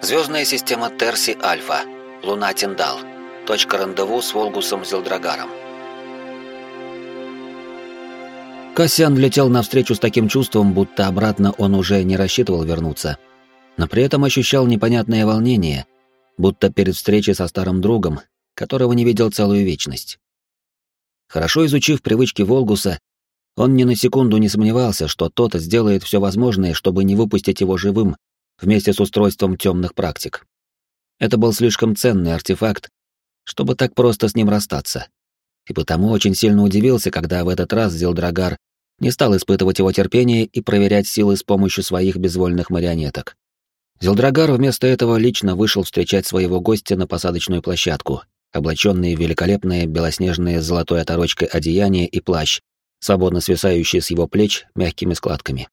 Звездная система Терси Альфа. Луна Тиндал. Точка рандеву с Волгусом Зелдрагаром. Кассиан летел навстречу с таким чувством, будто обратно он уже не рассчитывал вернуться. Но при этом ощущал непонятное волнение, будто перед встречей со старым другом, которого не видел целую вечность. Хорошо изучив привычки Волгуса, он ни на секунду не сомневался, что тот сделает все возможное, чтобы не выпустить его живым вместе с устройством темных практик. Это был слишком ценный артефакт, чтобы так просто с ним расстаться. И потому очень сильно удивился, когда в этот раз Зелдрагар не стал испытывать его терпение и проверять силы с помощью своих безвольных марионеток. Зелдрагар вместо этого лично вышел встречать своего гостя на посадочную площадку, облаченный в великолепное белоснежное с золотой оторочкой одеяние и плащ, свободно свисающий с его плеч мягкими складками.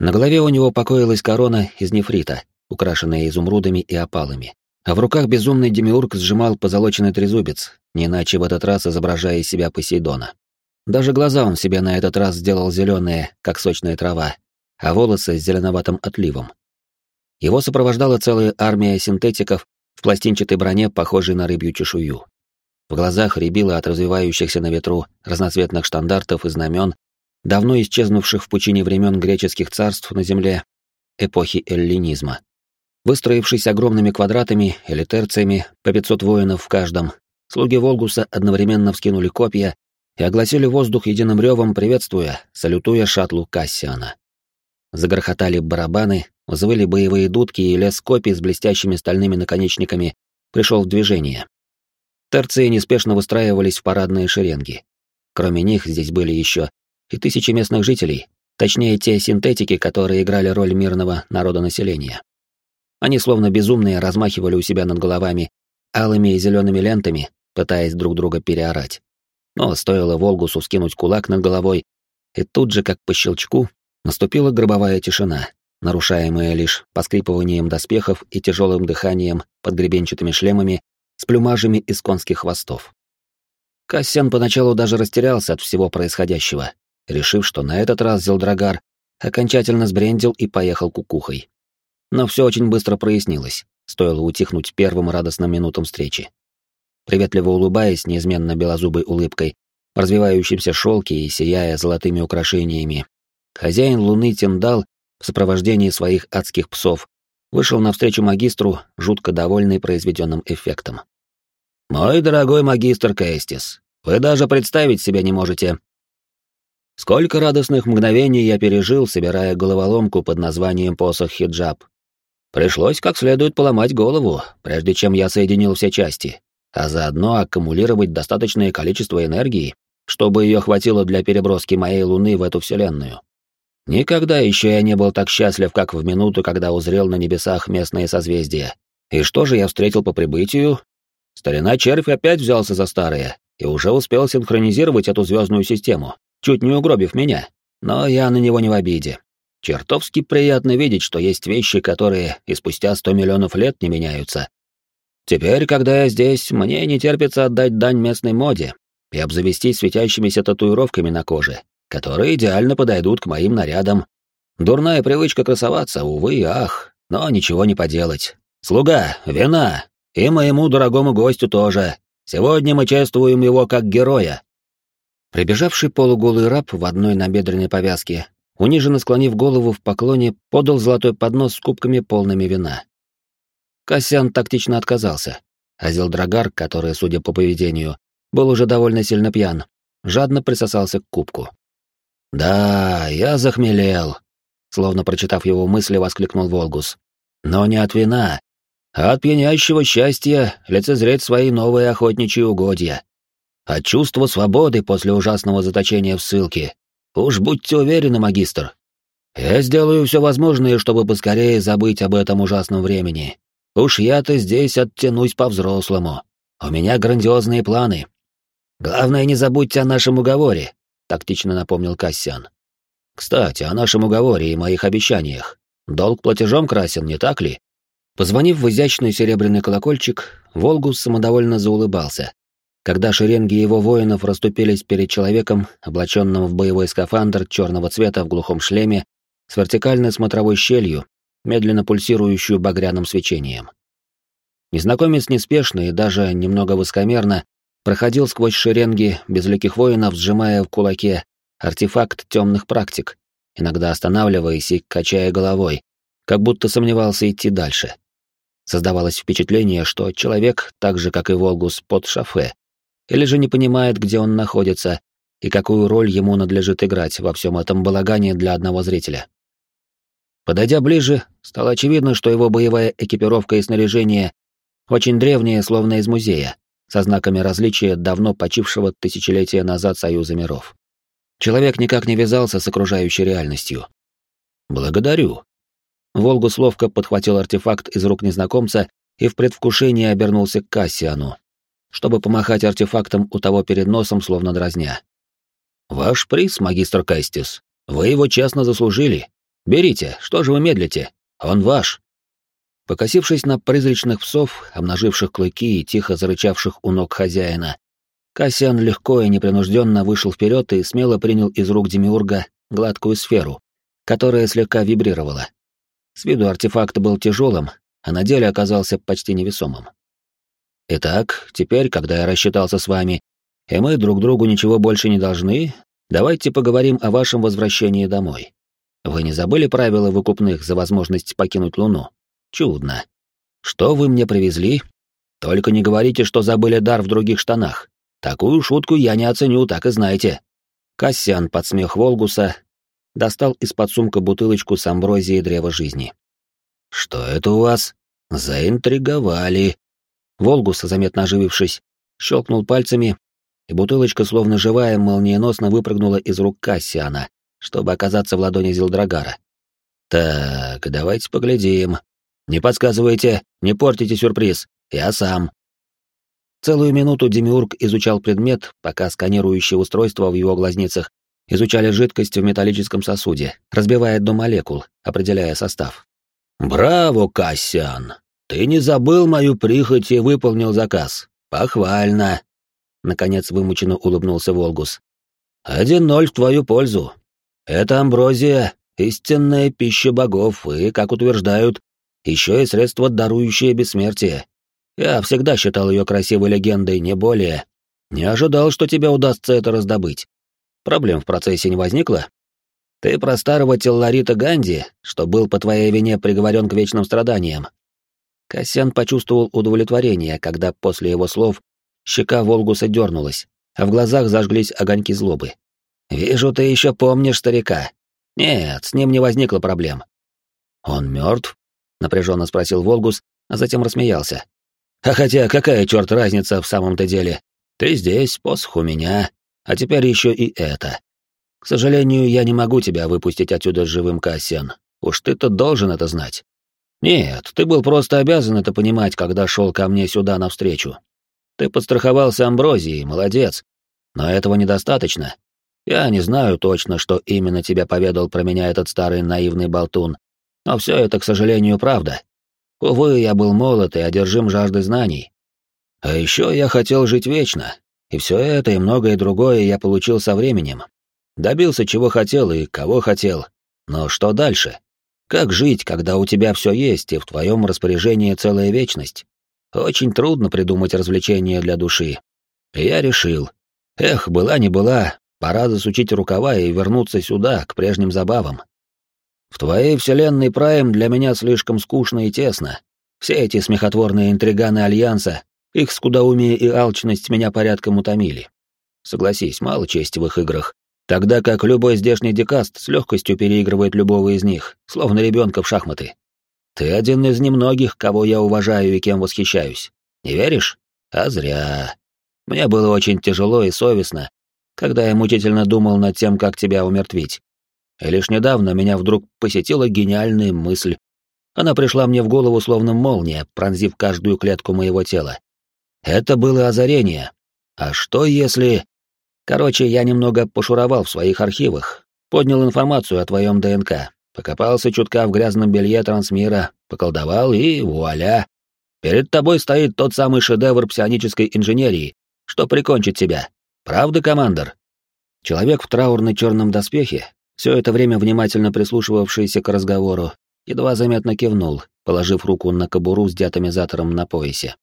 На голове у него покоилась корона из нефрита, украшенная изумрудами и опалами. А в руках безумный демиург сжимал позолоченный трезубец, не иначе в этот раз изображая из себя Посейдона. Даже глаза он себе на этот раз сделал зеленые, как сочная трава, а волосы с зеленоватым отливом. Его сопровождала целая армия синтетиков в пластинчатой броне, похожей на рыбью чешую. В глазах рябило от развивающихся на ветру разноцветных штандартов и знамен, давно исчезнувших в пучине времен греческих царств на земле эпохи эллинизма. Выстроившись огромными квадратами или терциями по 500 воинов в каждом, слуги Волгуса одновременно вскинули копья и огласили воздух единым ревом, приветствуя, салютуя шаттлу Кассиана. Загрохотали барабаны, взвыли боевые дудки, и лес копий с блестящими стальными наконечниками пришел в движение. Терции неспешно выстраивались в парадные шеренги. Кроме них здесь были еще и тысячи местных жителей, точнее те синтетики, которые играли роль мирного народонаселения. Они словно безумные размахивали у себя над головами алыми и зелеными лентами, пытаясь друг друга переорать. Но стоило Волгусу скинуть кулак над головой, и тут же, как по щелчку, наступила гробовая тишина, нарушаемая лишь поскрипыванием доспехов и тяжелым дыханием под гребенчатыми шлемами с плюмажами из конских хвостов. Кассиан поначалу даже растерялся от всего происходящего, решив, что на этот раз Зелдрагар окончательно сбрендил и поехал кукухой. Но все очень быстро прояснилось, стоило утихнуть первым радостным минутам встречи. Приветливо улыбаясь неизменно белозубой улыбкой, в развивающемся шелке и сияя золотыми украшениями, хозяин Луны Тиндал в сопровождении своих адских псов вышел навстречу магистру, жутко довольный произведенным эффектом. «Мой дорогой магистр Кейстис, вы даже представить себе не можете, Сколько радостных мгновений я пережил, собирая головоломку под названием посох хиджаб. Пришлось как следует поломать голову, прежде чем я соединил все части, а заодно аккумулировать достаточное количество энергии, чтобы ее хватило для переброски моей Луны в эту вселенную. Никогда еще я не был так счастлив, как в минуту, когда узрел на небесах местные созвездия. И что же я встретил по прибытию? Старина Червь опять взялся за старое и уже успел синхронизировать эту звездную систему, чуть не угробив меня. Но я на него не в обиде. Чертовски приятно видеть, что есть вещи, которые и спустя сто миллионов лет не меняются. Теперь, когда я здесь, мне не терпится отдать дань местной моде и обзавестись светящимися татуировками на коже, которые идеально подойдут к моим нарядам. Дурная привычка красоваться, увы и ах, но ничего не поделать. Слуга, вина, и моему дорогому гостю тоже. Сегодня мы чествуем его как героя, Прибежавший полуголый раб в одной набедренной повязке, униженно склонив голову в поклоне, подал золотой поднос с кубками полными вина. Кассиан тактично отказался, а Зелдрагар, который, судя по поведению, был уже довольно сильно пьян, жадно присосался к кубку. «Да, я захмелел», — словно прочитав его мысли, воскликнул Волгус. «Но не от вина, а от пьянящего счастья лицезреть свои новые охотничьи угодья а чувство свободы после ужасного заточения в ссылке. Уж будьте уверены, магистр. Я сделаю все возможное, чтобы поскорее забыть об этом ужасном времени. Уж я-то здесь оттянусь по-взрослому. У меня грандиозные планы. Главное, не забудьте о нашем уговоре, тактично напомнил Кассиан. Кстати, о нашем уговоре и моих обещаниях. Долг платежом красен, не так ли? Позвонив в изящный серебряный колокольчик, Волгус самодовольно заулыбался, когда шеренги его воинов расступились перед человеком, облаченным в боевой скафандр черного цвета в глухом шлеме, с вертикальной смотровой щелью, медленно пульсирующую багряным свечением. Незнакомец неспешно и даже немного высокомерно проходил сквозь шеренги безликих воинов, сжимая в кулаке артефакт темных практик, иногда останавливаясь и качая головой, как будто сомневался идти дальше. Создавалось впечатление, что человек, так же как и Волгус, под шофе, или же не понимает, где он находится и какую роль ему надлежит играть во всем этом балагане для одного зрителя. Подойдя ближе, стало очевидно, что его боевая экипировка и снаряжение очень древние, словно из музея, со знаками различия давно почившего тысячелетия назад Союза миров. Человек никак не вязался с окружающей реальностью. «Благодарю». Волгус ловко подхватил артефакт из рук незнакомца и в предвкушении обернулся к Кассиану, чтобы помахать артефактом у того перед носом, словно дразня. «Ваш приз, магистр Кастис. Вы его честно заслужили. Берите, что же вы медлите? Он ваш». Покосившись на призрачных псов, обнаживших клыки и тихо зарычавших у ног хозяина, Кассиан легко и непринужденно вышел вперед и смело принял из рук Демиурга гладкую сферу, которая слегка вибрировала. С виду артефакт был тяжелым, а на деле оказался почти невесомым. Итак, теперь, когда я рассчитался с вами, и мы друг другу ничего больше не должны, давайте поговорим о вашем возвращении домой. Вы не забыли правила выкупных за возможность покинуть Луну? Чудно. Что вы мне привезли? Только не говорите, что забыли дар в других штанах. Такую шутку я не оценю, так и знаете. Кассиан под смех Волгуса достал из-под сумка бутылочку с амброзией древа жизни. Что это у вас? Заинтриговали. Волгус, заметно оживившись, щелкнул пальцами, и бутылочка, словно живая, молниеносно выпрыгнула из рук Кассиана, чтобы оказаться в ладони Зилдрагара. «Так, давайте поглядим. Не подсказывайте, не портите сюрприз. Я сам». Целую минуту Демиург изучал предмет, пока сканирующее устройство в его глазницах изучали жидкость в металлическом сосуде, разбивая до молекул, определяя состав. «Браво, Кассиан! Ты не забыл мою прихоть и выполнил заказ. Похвально!» Наконец вымученно улыбнулся Волгус. «Один ноль в твою пользу. Это амброзия — истинная пища богов и, как утверждают, еще и средство, дарующее бессмертие. Я всегда считал ее красивой легендой, не более. Не ожидал, что тебе удастся это раздобыть. Проблем в процессе не возникло? Ты про старого Телларита Ганди, что был по твоей вине приговорен к вечным страданиям. Касьян почувствовал удовлетворение, когда после его слов щека Волгуса дернулась, а в глазах зажглись огоньки злобы. «Вижу, ты еще помнишь старика. Нет, с ним не возникло проблем». «Он мертв?» — напряженно спросил Волгус, а затем рассмеялся. А хотя какая черт разница в самом-то деле? Ты здесь, посох у меня, а теперь еще и это. К сожалению, я не могу тебя выпустить отсюда живым, Кассиан. Уж ты-то должен это знать. Нет, ты был просто обязан это понимать, когда шел ко мне сюда навстречу. Ты подстраховался амброзией, молодец. Но этого недостаточно. Я не знаю точно, что именно тебе поведал про меня этот старый наивный болтун, но все это, к сожалению, правда. Увы, я был молод и одержим жаждой знаний. А еще я хотел жить вечно, и все это и многое другое я получил со временем. Добился чего хотел и кого хотел. Но что дальше? Как жить, когда у тебя все есть и в твоем распоряжении целая вечность? Очень трудно придумать развлечения для души. И я решил. Эх, была не была, пора засучить рукава и вернуться сюда, к прежним забавам. В твоей вселенной Прайм для меня слишком скучно и тесно. Все эти смехотворные интриганы Альянса, их скудоумие и алчность меня порядком утомили. Согласись, мало чести в их играх, тогда как любой здешний декаст с легкостью переигрывает любого из них, словно ребенка в шахматы. Ты один из немногих, кого я уважаю и кем восхищаюсь. Не веришь? А зря. Мне было очень тяжело и совестно, когда я мучительно думал над тем, как тебя умертвить. И лишь недавно меня вдруг посетила гениальная мысль. Она пришла мне в голову словно молния, пронзив каждую клетку моего тела. Это было озарение. А что если... Короче, я немного пошуровал в своих архивах, поднял информацию о твоем ДНК, покопался чутка в грязном белье трансмира, поколдовал и вуаля. Перед тобой стоит тот самый шедевр псионической инженерии, что прикончит тебя. Правда, командор? Человек в траурной черном доспехе все это время внимательно прислушивавшийся к разговору, едва заметно кивнул, положив руку на кобуру с диатомизатором на поясе.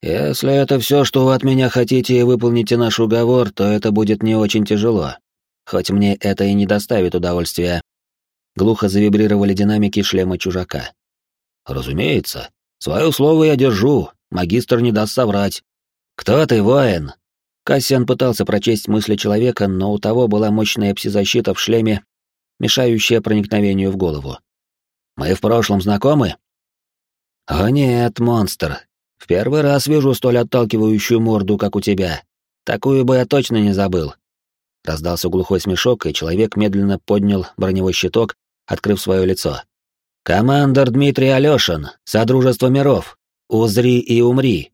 «Если это все, что вы от меня хотите, и выполните наш уговор, то это будет не очень тяжело. Хоть мне это и не доставит удовольствия». Глухо завибрировали динамики шлема чужака. «Разумеется. Свое слово я держу. Магистр не даст соврать. Кто ты, воин?» Кассиан пытался прочесть мысли человека, но у того была мощная псизащита в шлеме, мешающая проникновению в голову. «Мы в прошлом знакомы?» «О нет, монстр. В первый раз вижу столь отталкивающую морду, как у тебя. Такую бы я точно не забыл». Раздался глухой смешок, и человек медленно поднял броневой щиток, открыв свое лицо. «Командор Дмитрий Алешин, Содружество миров. Узри и умри.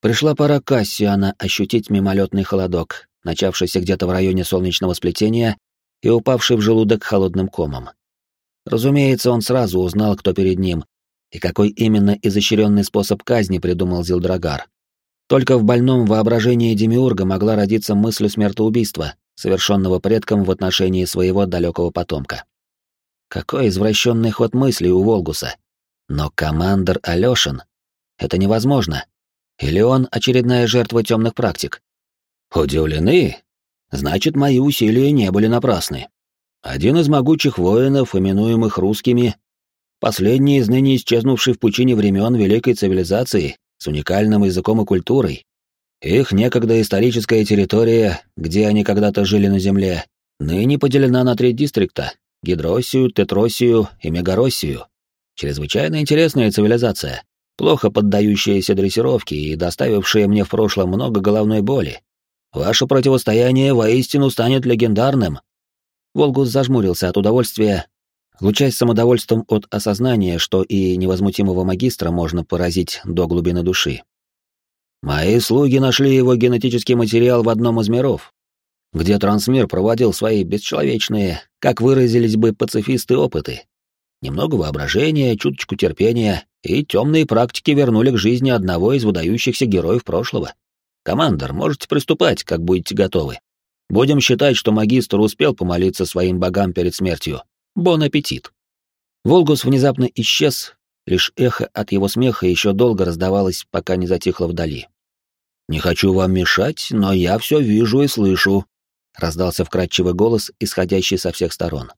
Пришла пора Кассиана ощутить мимолетный холодок, начавшийся где-то в районе солнечного сплетения и упавший в желудок холодным комом. Разумеется, он сразу узнал, кто перед ним, и какой именно изощренный способ казни придумал Зилдрагар. Только в больном воображении Демиурга могла родиться мысль смертоубийства, совершенного предком в отношении своего далекого потомка. Какой извращенный ход мысли у Волгуса. Но командор Алешин — это невозможно. Или он очередная жертва темных практик? Удивлены? Значит, мои усилия не были напрасны. Один из могучих воинов, именуемых русскими, последний из ныне исчезнувший в пучине времен великой цивилизации, с уникальным языком и культурой. Их некогда историческая территория, где они когда-то жили на Земле, ныне поделена на три дистрикта — Гидроссию, Тетросию и Мегароссию. Чрезвычайно интересная цивилизация плохо поддающаяся дрессировке и доставившая мне в прошлом много головной боли. Ваше противостояние воистину станет легендарным. Волгус зажмурился от удовольствия, лучаясь самодовольством от осознания, что и невозмутимого магистра можно поразить до глубины души. Мои слуги нашли его генетический материал в одном из миров, где трансмир проводил свои бесчеловечные, как выразились бы пацифисты, опыты. Немного воображения, чуточку терпения, и темные практики вернули к жизни одного из выдающихся героев прошлого. Командор, можете приступать, как будете готовы. Будем считать, что магистр успел помолиться своим богам перед смертью. Бон аппетит. Волгус внезапно исчез, лишь эхо от его смеха еще долго раздавалось, пока не затихло вдали. «Не хочу вам мешать, но я все вижу и слышу», — раздался вкрадчивый голос, исходящий со всех сторон.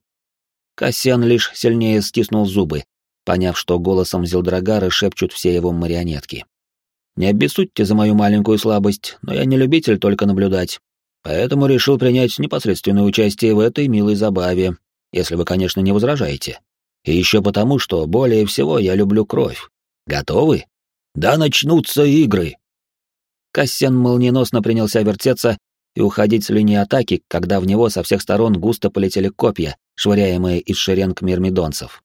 Кассиан лишь сильнее стиснул зубы, поняв, что голосом Зилдрагара шепчут все его марионетки. «Не обессудьте за мою маленькую слабость, но я не любитель только наблюдать, поэтому решил принять непосредственное участие в этой милой забаве, если вы, конечно, не возражаете. И еще потому, что более всего я люблю кровь. Готовы? Да начнутся игры!» Кассиан молниеносно принялся вертеться и уходить с линии атаки, когда в него со всех сторон густо полетели копья, швыряемые из шеренг мирмидонцев.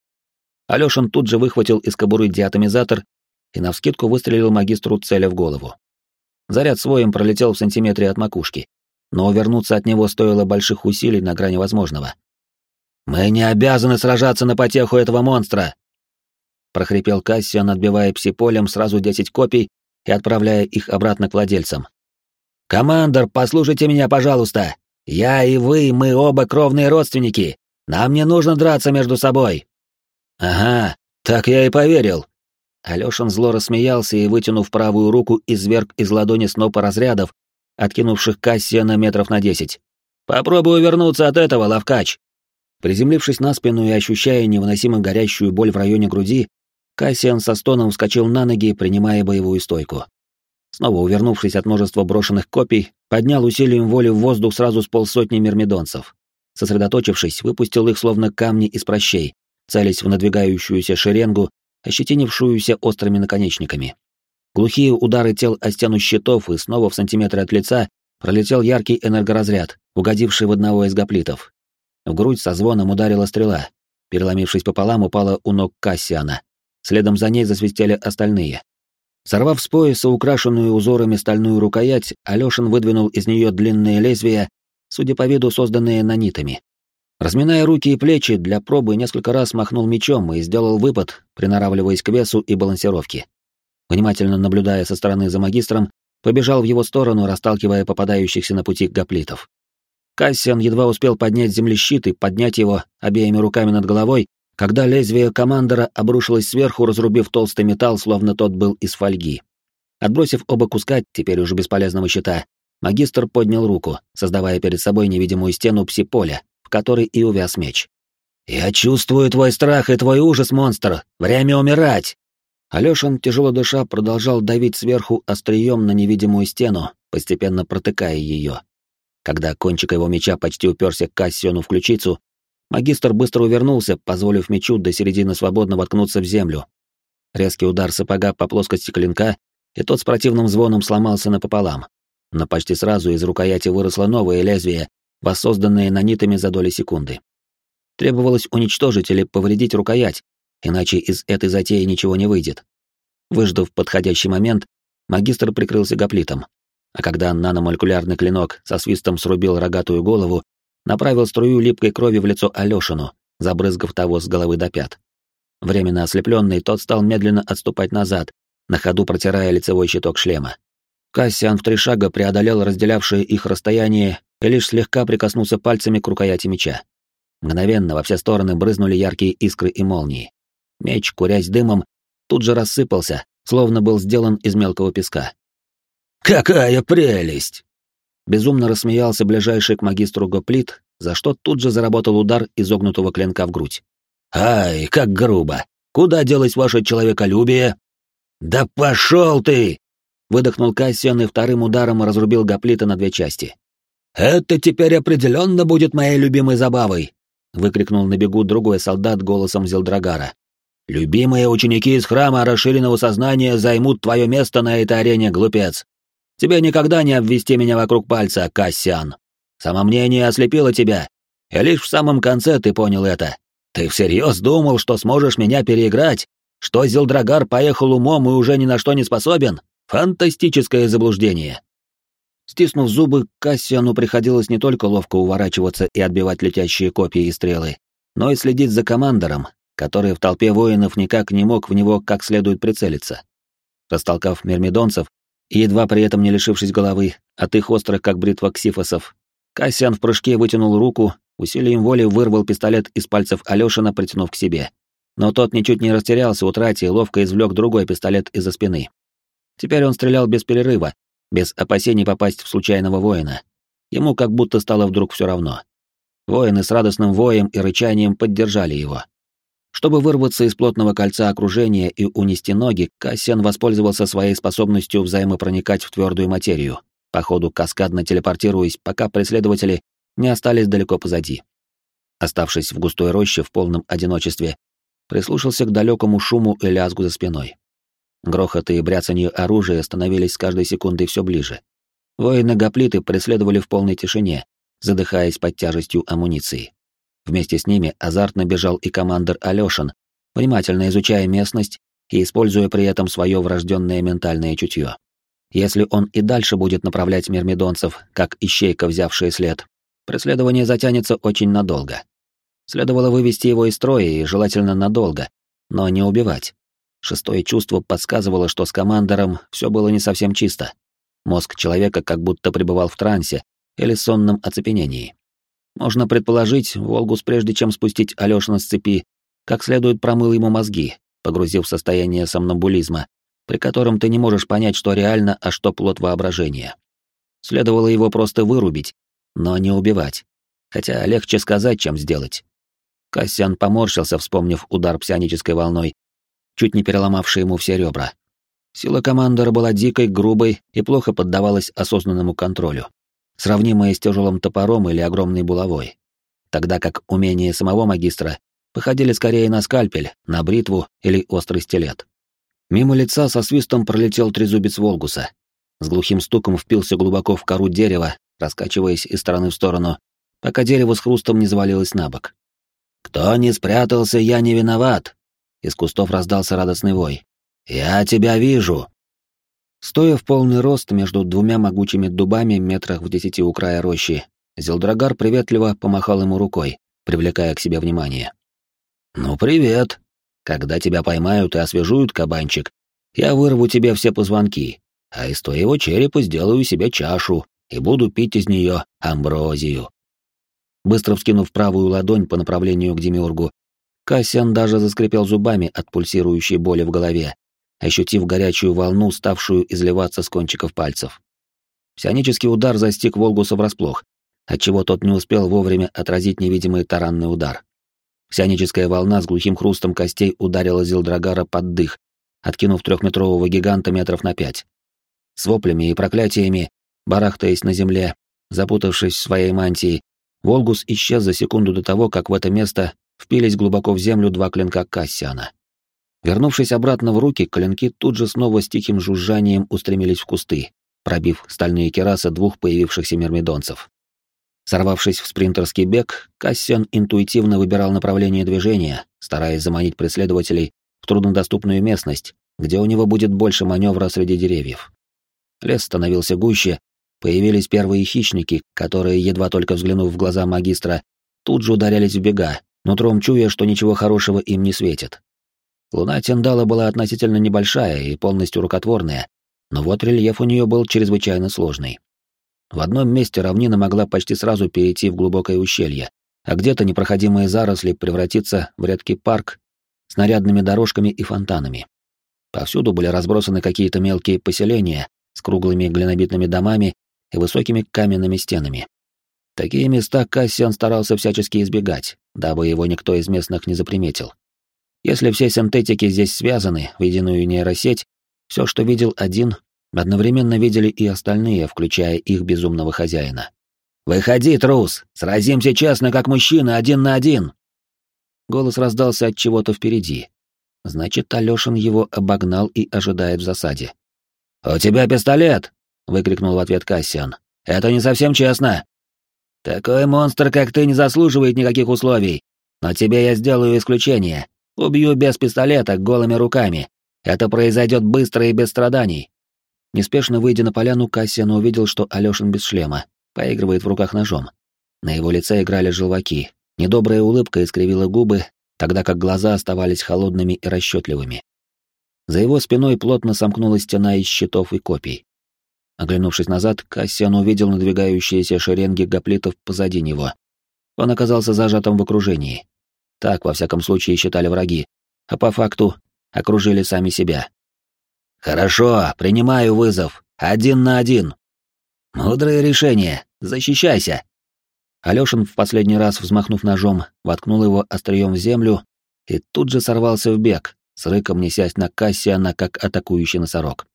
Алёшин тут же выхватил из кобуры диатомизатор и навскидку выстрелил магистру целя в голову. Заряд своим пролетел в сантиметре от макушки, но увернуться от него стоило больших усилий на грани возможного. «Мы не обязаны сражаться на потеху этого монстра!» прохрипел Кассиан, отбивая псиполем сразу десять копий и отправляя их обратно к владельцам. «Командор, послушайте меня, пожалуйста! Я и вы, мы оба кровные родственники! Нам не нужно драться между собой!» «Ага, так я и поверил». Алёшин зло рассмеялся и, вытянув правую руку, изверг из ладони снопа разрядов, откинувших Кассиана метров на десять. «Попробуй увернуться от этого, ловкач!» Приземлившись на спину и ощущая невыносимо горящую боль в районе груди, Кассиан со стоном вскочил на ноги, принимая боевую стойку. Снова увернувшись от множества брошенных копий, поднял усилием воли в воздух сразу с полсотни мирмидонцев. Сосредоточившись, выпустил их словно камни из прощей, целясь в надвигающуюся шеренгу, ощетинившуюся острыми наконечниками. Глухие удары тел о стену щитов, и снова в сантиметре от лица пролетел яркий энергоразряд, угодивший в одного из гоплитов. В грудь со звоном ударила стрела. Переломившись пополам, упала у ног Кассиана. Следом за ней засвистели остальные. Сорвав с пояса украшенную узорами стальную рукоять, Алёшин выдвинул из нее длинные лезвия, судя по виду созданные нанитами. Разминая руки и плечи, для пробы несколько раз махнул мечом и сделал выпад, приноравливаясь к весу и балансировке. Внимательно наблюдая со стороны за магистром, побежал в его сторону, расталкивая попадающихся на пути гоплитов. Кассиан едва успел поднять землещит и поднять его обеими руками над головой, когда лезвие командора обрушилось сверху, разрубив толстый металл, словно тот был из фольги. Отбросив оба куска, теперь уже бесполезного щита, магистр поднял руку, создавая перед собой невидимую стену пси-поля, в которой и увяз меч. «Я чувствую твой страх и твой ужас, монстр! Время умирать!» Алёшин, тяжело дыша, продолжал давить сверху острием на невидимую стену, постепенно протыкая ее. Когда кончик его меча почти уперся Кассиону в ключицу, магистр быстро увернулся, позволив мечу до середины свободно воткнуться в землю. Резкий удар сапога по плоскости клинка, и тот с противным звоном сломался напополам. Но почти сразу из рукояти выросло новое лезвие, воссозданное нанитами за доли секунды. Требовалось уничтожить или повредить рукоять, иначе из этой затеи ничего не выйдет. Выждав подходящий момент, магистр прикрылся гоплитом, а когда наномолекулярный клинок со свистом срубил рогатую голову, направил струю липкой крови в лицо Алёшину, забрызгав того с головы до пят. Временно ослепленный, тот стал медленно отступать назад, на ходу протирая лицевой щиток шлема. Кассиан в три шага преодолел разделявшее их расстояние и лишь слегка прикоснулся пальцами к рукояти меча. Мгновенно во все стороны брызнули яркие искры и молнии. Меч, курясь дымом, тут же рассыпался, словно был сделан из мелкого песка. «Какая прелесть!» Безумно рассмеялся ближайший к магистру Гоплит, за что тут же заработал удар изогнутого клинка в грудь. «Ай, как грубо! Куда делось ваше человеколюбие?» «Да пошел ты!» Выдохнул Кассиан и вторым ударом разрубил Гоплита на две части. «Это теперь определенно будет моей любимой забавой!» выкрикнул на бегу другой солдат голосом Зелдрагара. Любимые ученики из храма расширенного сознания займут твое место на этой арене, глупец. Тебе никогда не обвести меня вокруг пальца, Кассиан. Самомнение ослепило тебя, и лишь в самом конце ты понял это. Ты всерьез думал, что сможешь меня переиграть? Что Зелдрагар поехал умом и уже ни на что не способен? Фантастическое заблуждение. Стиснув зубы, Кассиану приходилось не только ловко уворачиваться и отбивать летящие копья и стрелы, но и следить за командором, который в толпе воинов никак не мог в него как следует прицелиться. Растолкав мирмидонцев, и едва при этом не лишившись головы, от их острых, как бритва ксифосов, Кассиан в прыжке вытянул руку, усилием воли вырвал пистолет из пальцев Алёшина, притянув к себе. Но тот ничуть не растерялся утрате и ловко извлек другой пистолет из-за спины. Теперь он стрелял без перерыва, без опасений попасть в случайного воина. Ему как будто стало вдруг все равно. Воины с радостным воем и рычанием поддержали его. Чтобы вырваться из плотного кольца окружения и унести ноги, Кассиан воспользовался своей способностью взаимопроникать в твердую материю, по ходу каскадно телепортируясь, пока преследователи не остались далеко позади. Оставшись в густой роще в полном одиночестве, прислушался к далекому шуму и лязгу за спиной. Грохоты и бряцанье оружия становились с каждой секундой все ближе. Воины-гоплиты преследовали в полной тишине, задыхаясь под тяжестью амуниции. Вместе с ними азартно бежал и командир Алёшин, внимательно изучая местность и используя при этом свое врожденное ментальное чутье. Если он и дальше будет направлять мирмидонцев, как ищейка, взявшая след, преследование затянется очень надолго. Следовало вывести его из строя и желательно надолго, но не убивать. Шестое чувство подсказывало, что с командором все было не совсем чисто. Мозг человека как будто пребывал в трансе или сонном оцепенении. Можно предположить, Волгус, прежде чем спустить Алёшина с цепи, как следует промыл ему мозги, погрузив в состояние сомнамбулизма, при котором ты не можешь понять, что реально, а что плод воображения. Следовало его просто вырубить, но не убивать. Хотя легче сказать, чем сделать. Кассиан поморщился, вспомнив удар псионической волной, чуть не переломавший ему все ребра. Сила командора была дикой, грубой и плохо поддавалась осознанному контролю сравнимое с тяжелым топором или огромной булавой, тогда как умения самого магистра походили скорее на скальпель, на бритву или острый стилет. Мимо лица со свистом пролетел трезубец Волгуса. С глухим стуком впился глубоко в кору дерева, раскачиваясь из стороны в сторону, пока дерево с хрустом не завалилось на бок. «Кто не спрятался, я не виноват!» Из кустов раздался радостный вой. «Я тебя вижу!» Стоя в полный рост между двумя могучими дубами метрах в десяти у края рощи, Зелдрагар приветливо помахал ему рукой, привлекая к себе внимание. «Ну, привет. Когда тебя поймают и освежуют, кабанчик, я вырву тебе все позвонки, а из твоего черепа сделаю себе чашу и буду пить из нее амброзию». Быстро вскинув правую ладонь по направлению к Демиургу, Кассиан даже заскрипел зубами от пульсирующей боли в голове, ощутив горячую волну, ставшую изливаться с кончиков пальцев. Псионический удар застиг Волгуса врасплох, отчего тот не успел вовремя отразить невидимый таранный удар. Псионическая волна с глухим хрустом костей ударила Зилдрагара под дых, откинув трехметрового гиганта метров на пять. С воплями и проклятиями, барахтаясь на земле, запутавшись в своей мантии, Волгус исчез за секунду до того, как в это место впились глубоко в землю два клинка Кассиана. Вернувшись обратно в руки, клинки тут же снова с тихим жужжанием устремились в кусты, пробив стальные керасы двух появившихся мирмидонцев. Сорвавшись в спринтерский бег, Кассиан интуитивно выбирал направление движения, стараясь заманить преследователей в труднодоступную местность, где у него будет больше маневра среди деревьев. Лес становился гуще, появились первые хищники, которые, едва только взглянув в глаза магистра, тут же ударялись в бега, нутром чуя, что ничего хорошего им не светит. Луна Тендала была относительно небольшая и полностью рукотворная, но вот рельеф у нее был чрезвычайно сложный. В одном месте равнина могла почти сразу перейти в глубокое ущелье, а где-то непроходимые заросли превратиться в редкий парк с нарядными дорожками и фонтанами. Повсюду были разбросаны какие-то мелкие поселения с круглыми глинобитными домами и высокими каменными стенами. Такие места Кассиан старался всячески избегать, дабы его никто из местных не заприметил. Если все синтетики здесь связаны в единую нейросеть, все, что видел один, одновременно видели и остальные, включая их безумного хозяина. «Выходи, трус! Сразимся честно, как мужчина, один на один!» Голос раздался от чего-то впереди. Значит, Алёшин его обогнал и ожидает в засаде. «У тебя пистолет!» — выкрикнул в ответ Кассиан. «Это не совсем честно!» «Такой монстр, как ты, не заслуживает никаких условий. Но тебе я сделаю исключение. Убью без пистолета, голыми руками. Это произойдет быстро и без страданий. Неспешно выйдя на поляну, Кассиан увидел, что Алёшин без шлема, поигрывает в руках ножом. На его лице играли желваки. Недобрая улыбка искривила губы, тогда как глаза оставались холодными и расчетливыми. За его спиной плотно сомкнулась стена из щитов и копий. Оглянувшись назад, Кассиан увидел надвигающиеся шеренги гоплитов позади него. Он оказался зажатым в окружении. Так, во всяком случае, считали враги, а по факту окружили сами себя. «Хорошо, принимаю вызов. Один на один». «Мудрое решение. Защищайся». Алёшин, в последний раз взмахнув ножом, воткнул его острием в землю и тут же сорвался в бег, с рыком несясь на Кассиана, как атакующий носорог.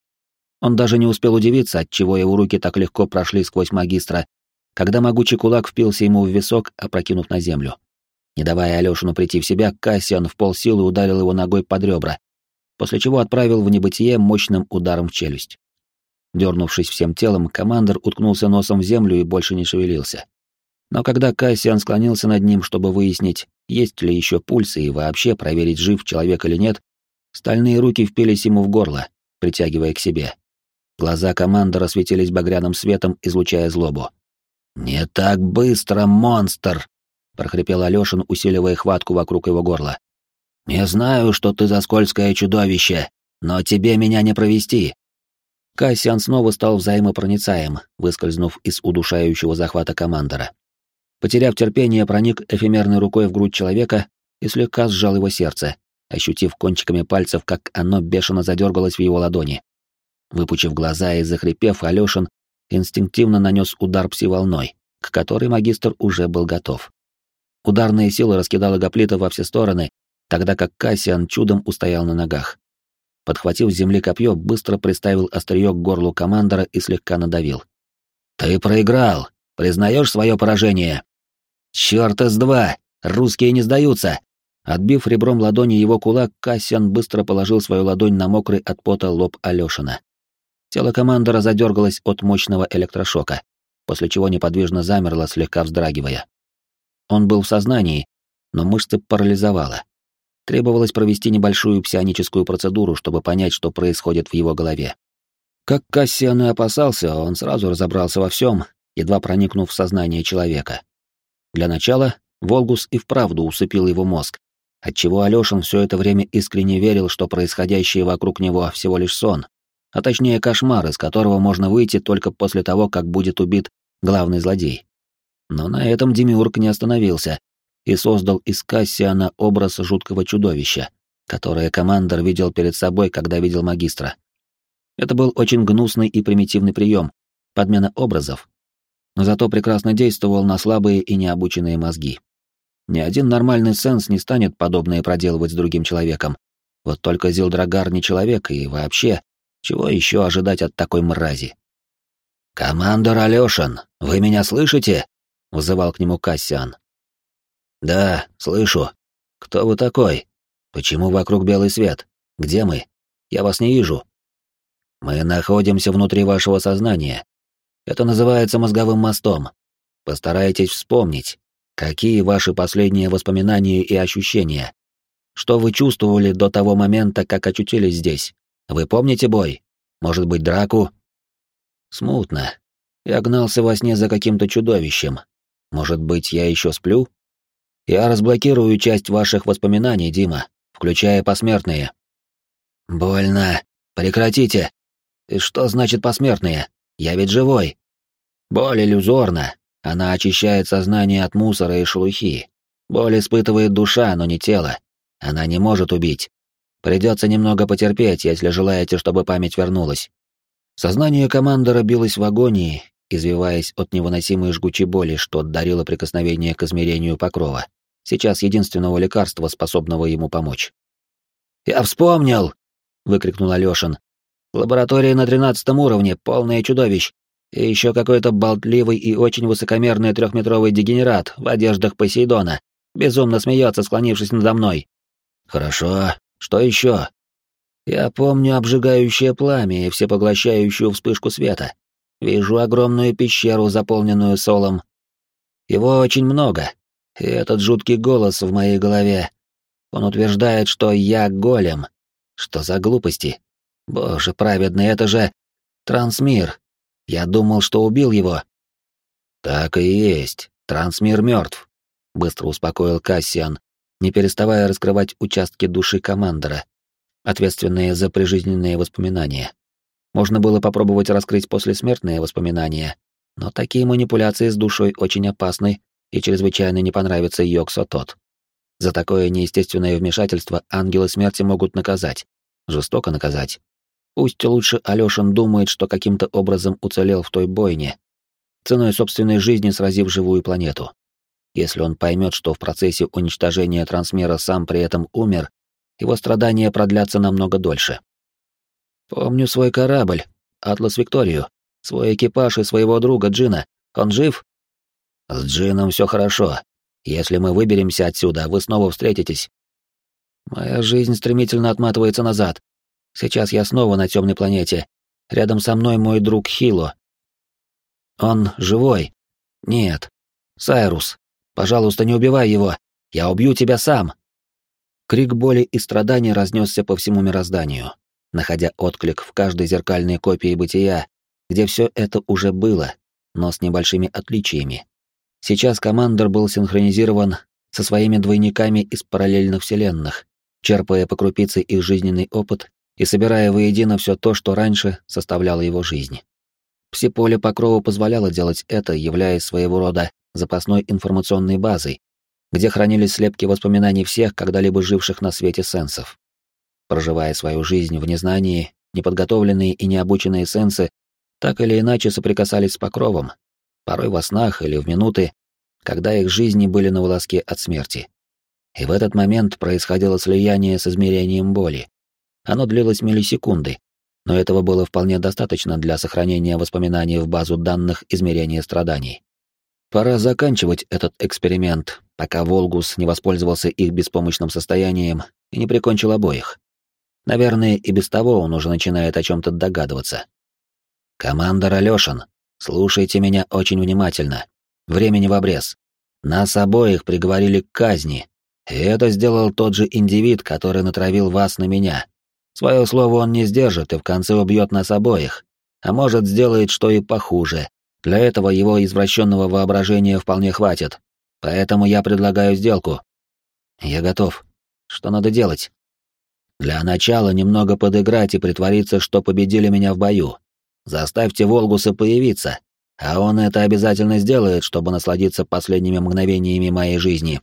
Он даже не успел удивиться, отчего его руки так легко прошли сквозь магистра, когда могучий кулак впился ему в висок, опрокинув на землю. Не давая Алёшину прийти в себя, Кассиан в полсилы ударил его ногой под ребра, после чего отправил в небытие мощным ударом в челюсть. Дернувшись всем телом, командир уткнулся носом в землю и больше не шевелился. Но когда Кассиан склонился над ним, чтобы выяснить, есть ли еще пульсы и вообще проверить, жив человек или нет, стальные руки впились ему в горло, притягивая к себе. Глаза командора светились багряным светом, излучая злобу. «Не так быстро, монстр!» — прохрипел Алёшин, усиливая хватку вокруг его горла. «Не знаю, что ты за скользкое чудовище, но тебе меня не провести». Кассиан снова стал взаимопроницаем, выскользнув из удушающего захвата командора. Потеряв терпение, проник эфемерной рукой в грудь человека и слегка сжал его сердце, ощутив кончиками пальцев, как оно бешено задергалось в его ладони. Выпучив глаза и захрипев, Алёшин инстинктивно нанес удар пси-волной, к которой магистр уже был готов. Ударная сила раскидала гоплита во все стороны, тогда как Кассиан чудом устоял на ногах. Подхватив с земли копье, быстро приставил острие к горлу командора и слегка надавил. «Ты проиграл! Признаешь свое поражение?» «Черт из два! Русские не сдаются!» Отбив ребром ладони его кулак, Кассиан быстро положил свою ладонь на мокрый от пота лоб Алешина. Тело командора задергалось от мощного электрошока, после чего неподвижно замерло, слегка вздрагивая. Он был в сознании, но мышцы парализовало. Требовалось провести небольшую псионическую процедуру, чтобы понять, что происходит в его голове. Как Кассиан и опасался, он сразу разобрался во всем, едва проникнув в сознание человека. Для начала Волгус и вправду усыпил его мозг, отчего Алёшин все это время искренне верил, что происходящее вокруг него всего лишь сон, а точнее кошмар, из которого можно выйти только после того, как будет убит главный злодей. Но на этом Демиург не остановился, и создал из Кассиана образ жуткого чудовища, которое командор видел перед собой, когда видел магистра. Это был очень гнусный и примитивный прием, подмена образов, но зато прекрасно действовал на слабые и необученные мозги. Ни один нормальный сенс не станет подобное проделывать с другим человеком. Вот только Зилдрагар не человек, и вообще, чего еще ожидать от такой мрази? «Командор Алёшин, вы меня слышите?» — вызывал к нему Кассиан. «Да, слышу. Кто вы такой? Почему вокруг белый свет? Где мы? Я вас не вижу». «Мы находимся внутри вашего сознания. Это называется мозговым мостом. Постарайтесь вспомнить, какие ваши последние воспоминания и ощущения. Что вы чувствовали до того момента, как очутились здесь? Вы помните бой? Может быть, драку? Смутно. Я гнался во сне за каким-то чудовищем. Может быть, я еще сплю? Я разблокирую часть ваших воспоминаний, Дима, включая посмертные. Больно. Прекратите. И что значит посмертные? Я ведь живой. Боль иллюзорна. Она очищает сознание от мусора и шелухи. Боль испытывает душа, но не тело. Она не может убить. Придется немного потерпеть, если желаете, чтобы память вернулась. Сознание командора билось в агонии, извиваясь от невыносимой жгучей боли, что дарило прикосновение к измерению покрова. Сейчас единственного лекарства, способного ему помочь. «Я вспомнил!» — выкрикнул Алёшин. Лаборатория на тринадцатом уровне, полная чудовищ. И еще какой-то болтливый и очень высокомерный трехметровый дегенерат в одеждах Посейдона. Безумно смеется, склонившись надо мной. Хорошо. Что еще? Я помню обжигающее пламя и всепоглощающую вспышку света. Вижу огромную пещеру, заполненную солом. Его очень много. И этот жуткий голос в моей голове. Он утверждает, что я голем. Что за глупости? Боже праведный, это же трансмир. Я думал, что убил его. Так и есть. Трансмир мертв. Быстро успокоил Кассиан, не переставая раскрывать участки души командора, ответственные за прижизненные воспоминания. Можно было попробовать раскрыть послесмертные воспоминания, но такие манипуляции с душой очень опасны и чрезвычайно не понравятся Йоксо тот. За такое неестественное вмешательство ангелы смерти могут наказать, жестоко наказать. Пусть лучше Алёшин думает, что каким-то образом уцелел в той бойне, ценой собственной жизни сразив живую планету. Если он поймет, что в процессе уничтожения трансмера сам при этом умер, его страдания продлятся намного дольше. Помню свой корабль, Атлас Викторию, свой экипаж и своего друга Джина. Он жив? С Джином все хорошо. Если мы выберемся отсюда, вы снова встретитесь. Моя жизнь стремительно отматывается назад. Сейчас я снова на темной планете. Рядом со мной мой друг Хило. Он живой? Нет. Сайрус, пожалуйста, не убивай его. Я убью тебя сам. Крик боли и страдания разнесся по всему мирозданию, находя отклик в каждой зеркальной копии бытия, где все это уже было, но с небольшими отличиями. Сейчас командор был синхронизирован со своими двойниками из параллельных вселенных, черпая по крупице их жизненный опыт и собирая воедино все то, что раньше составляло его жизнь. Псиполе Покрова позволяло делать это, являясь своего рода запасной информационной базой, где хранились слепки воспоминаний всех когда-либо живших на свете сенсов. Проживая свою жизнь в незнании, неподготовленные и необученные сенсы так или иначе соприкасались с Покровом, порой во снах или в минуты, когда их жизни были на волоске от смерти. И в этот момент происходило слияние с измерением боли, оно длилось миллисекунды, но этого было вполне достаточно для сохранения воспоминаний в базу данных измерения страданий. Пора заканчивать этот эксперимент, пока Волгус не воспользовался их беспомощным состоянием и не прикончил обоих. Наверное, и без того он уже начинает о чем-то догадываться. «Командор Алёшин, слушайте меня очень внимательно. Времени в обрез. Нас обоих приговорили к казни, и это сделал тот же индивид, который натравил вас на меня. Свое слово он не сдержит и в конце убьет нас обоих, а может, сделает что и похуже. Для этого его извращенного воображения вполне хватит. Поэтому я предлагаю сделку. Я готов. Что надо делать? Для начала немного подыграть и притвориться, что победили меня в бою. Заставьте Волгуса появиться, а он это обязательно сделает, чтобы насладиться последними мгновениями моей жизни.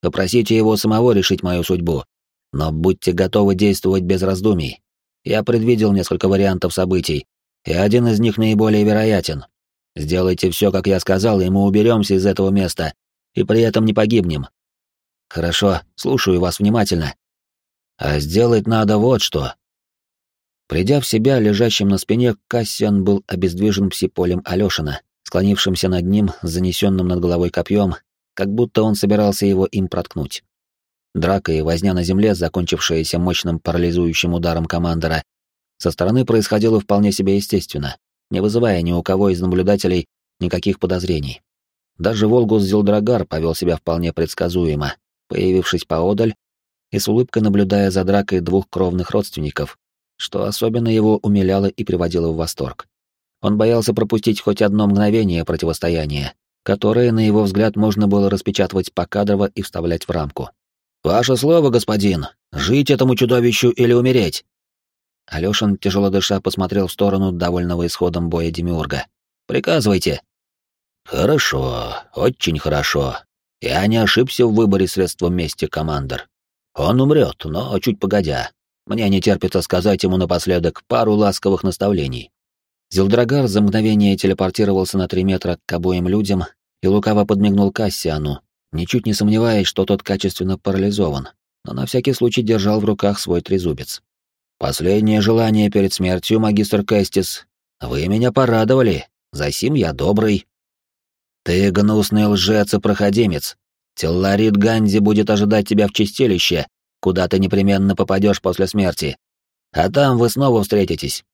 Попросите его самого решить мою судьбу. Но будьте готовы действовать без раздумий. Я предвидел несколько вариантов событий, и один из них наиболее вероятен. Сделайте все, как я сказал, и мы уберемся из этого места, и при этом не погибнем. Хорошо, слушаю вас внимательно. А сделать надо вот что. Придя в себя, лежащим на спине, Кассиан был обездвижен псиполем Алёшина, склонившимся над ним с занесенным над головой копьем, как будто он собирался его им проткнуть. Драка и возня на земле, закончившаяся мощным парализующим ударом командора, со стороны происходило вполне себе естественно, не вызывая ни у кого из наблюдателей никаких подозрений. Даже Волгус Зилдрагар повел себя вполне предсказуемо, появившись поодаль и с улыбкой наблюдая за дракой двух кровных родственников, что особенно его умиляло и приводило в восторг. Он боялся пропустить хоть одно мгновение противостояния, которое, на его взгляд, можно было распечатывать покадрово и вставлять в рамку. «Ваше слово, господин! Жить этому чудовищу или умереть?» Алёшин, тяжело дыша, посмотрел в сторону довольного исходом боя Демиурга. «Приказывайте». «Хорошо, очень хорошо. Я не ошибся в выборе средства мести, командор. Он умрет, но чуть погодя. Мне не терпится сказать ему напоследок пару ласковых наставлений». Зилдрагар за мгновение телепортировался на три метра к обоим людям и лукаво подмигнул Кассиану, ничуть не сомневаясь, что тот качественно парализован, но на всякий случай держал в руках свой трезубец. Последнее желание перед смертью, магистр Кэстис. Вы меня порадовали. Засим я добрый. Ты гнусный лжец и проходимец. Телларит Ганди будет ожидать тебя в чистилище, куда ты непременно попадешь после смерти. А там вы снова встретитесь.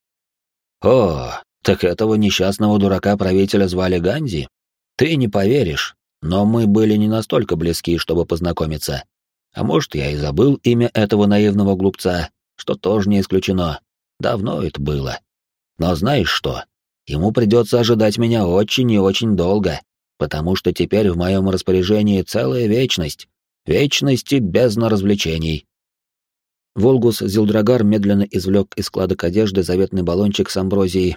О, так этого несчастного дурака-правителя звали Ганди? Ты не поверишь, но мы были не настолько близки, чтобы познакомиться. А может, я и забыл имя этого наивного глупца, что тоже не исключено. Давно это было. Но знаешь что? Ему придется ожидать меня очень и очень долго, потому что теперь в моем распоряжении целая вечность. Вечности без развлечений. Волгус Зилдрагар медленно извлек из складок одежды заветный баллончик с амброзией,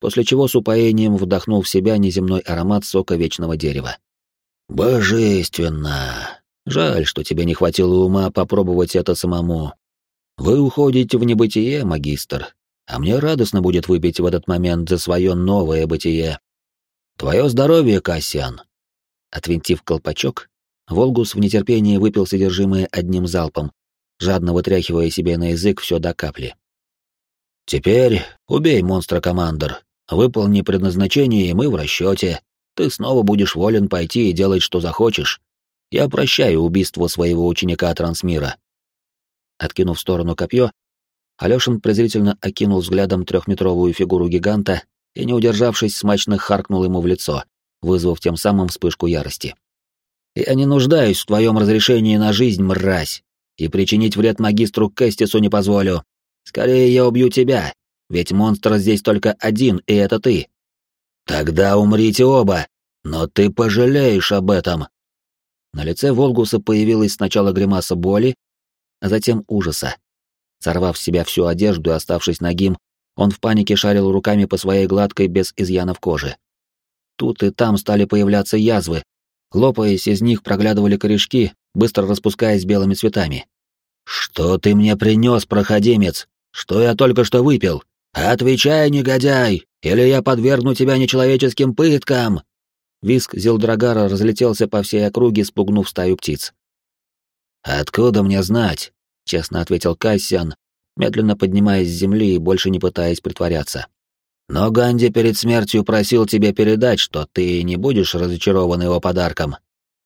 после чего с упоением вдохнул в себя неземной аромат сока вечного дерева. «Божественно! Жаль, что тебе не хватило ума попробовать это самому. Вы уходите в небытие, магистр, а мне радостно будет выпить в этот момент за свое новое бытие. Твое здоровье, Кассиан!» Отвинтив колпачок, Волгус в нетерпении выпил содержимое одним залпом, жадно вытряхивая себе на язык все до капли. «Теперь убей монстра, командор. Выполни предназначение, и мы в расчете. Ты снова будешь волен пойти и делать, что захочешь. Я прощаю убийство своего ученика Трансмира. Откинув в сторону копье, Алёшин презрительно окинул взглядом трехметровую фигуру гиганта и, не удержавшись, смачно харкнул ему в лицо, вызвав тем самым вспышку ярости. «Я не нуждаюсь в твоем разрешении на жизнь, мразь, и причинить вред магистру Кэстису не позволю. Скорее я убью тебя, ведь монстр здесь только один, и это ты. Тогда умрите оба, но ты пожалеешь об этом». На лице Волгуса появилась сначала гримаса боли, а затем ужаса. Сорвав с себя всю одежду и оставшись нагим, он в панике шарил руками по своей гладкой без изъянов кожи. Тут и там стали появляться язвы. Лопаясь, из них проглядывали корешки, быстро распускаясь белыми цветами. «Что ты мне принес, проходимец? Что я только что выпил? Отвечай, негодяй, или я подвергну тебя нечеловеческим пыткам!» Виск Зилдрагара разлетелся по всей округе, спугнув стаю птиц. «Откуда мне знать?» — честно ответил Кассиан, медленно поднимаясь с земли и больше не пытаясь притворяться. «Но Ганди перед смертью просил тебе передать, что ты не будешь разочарован его подарком.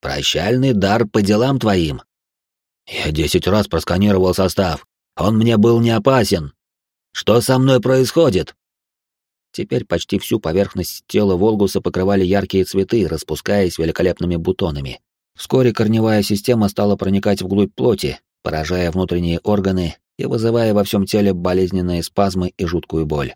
Прощальный дар по делам твоим». «Я десять раз просканировал состав. Он мне был не опасен. Что со мной происходит?» Теперь почти всю поверхность тела Волгуса покрывали яркие цветы, распускаясь великолепными бутонами. Вскоре корневая система стала проникать вглубь плоти, поражая внутренние органы и вызывая во всем теле болезненные спазмы и жуткую боль.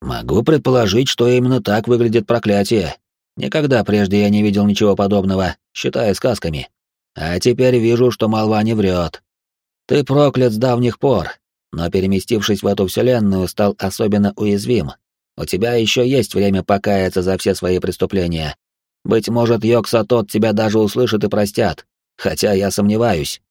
Могу предположить, что именно так выглядит проклятие. Никогда прежде я не видел ничего подобного, считая сказками. А теперь вижу, что молва не врет. Ты проклят с давних пор, но переместившись в эту вселенную, стал особенно уязвим. У тебя еще есть время покаяться за все свои преступления, быть может, Йокса тот тебя даже услышит и простят. хотя я сомневаюсь.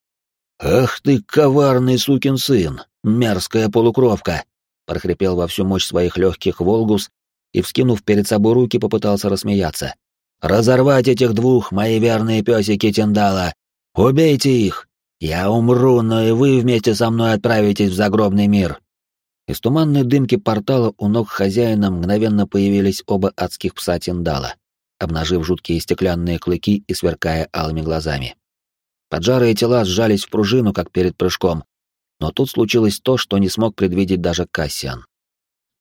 «Ах ты, коварный сукин сын, мерзкая полукровка!» — прохрипел во всю мощь своих легких Волгус и, вскинув перед собой руки, попытался рассмеяться. «Разорвать этих двух, мои верные песики Тиндала! Убейте их! Я умру, но и вы вместе со мной отправитесь в загробный мир!» Из туманной дымки портала у ног хозяина мгновенно появились оба адских пса Тиндала, обнажив жуткие стеклянные клыки и сверкая алыми глазами. Поджарые тела сжались в пружину, как перед прыжком, но тут случилось то, что не смог предвидеть даже Кассиан.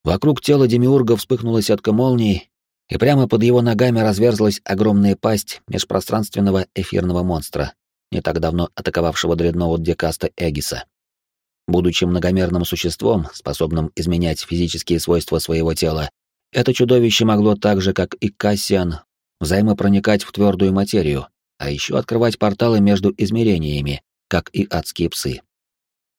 Вокруг тела Демиурга вспыхнула сетка молний, и прямо под его ногами разверзлась огромная пасть межпространственного эфирного монстра, не так давно атаковавшего дредноут Декаста Эгиса. Будучи многомерным существом, способным изменять физические свойства своего тела, это чудовище могло так же, как и Кассиан, взаимопроникать в твердую материю, а еще открывать порталы между измерениями, как и адские псы.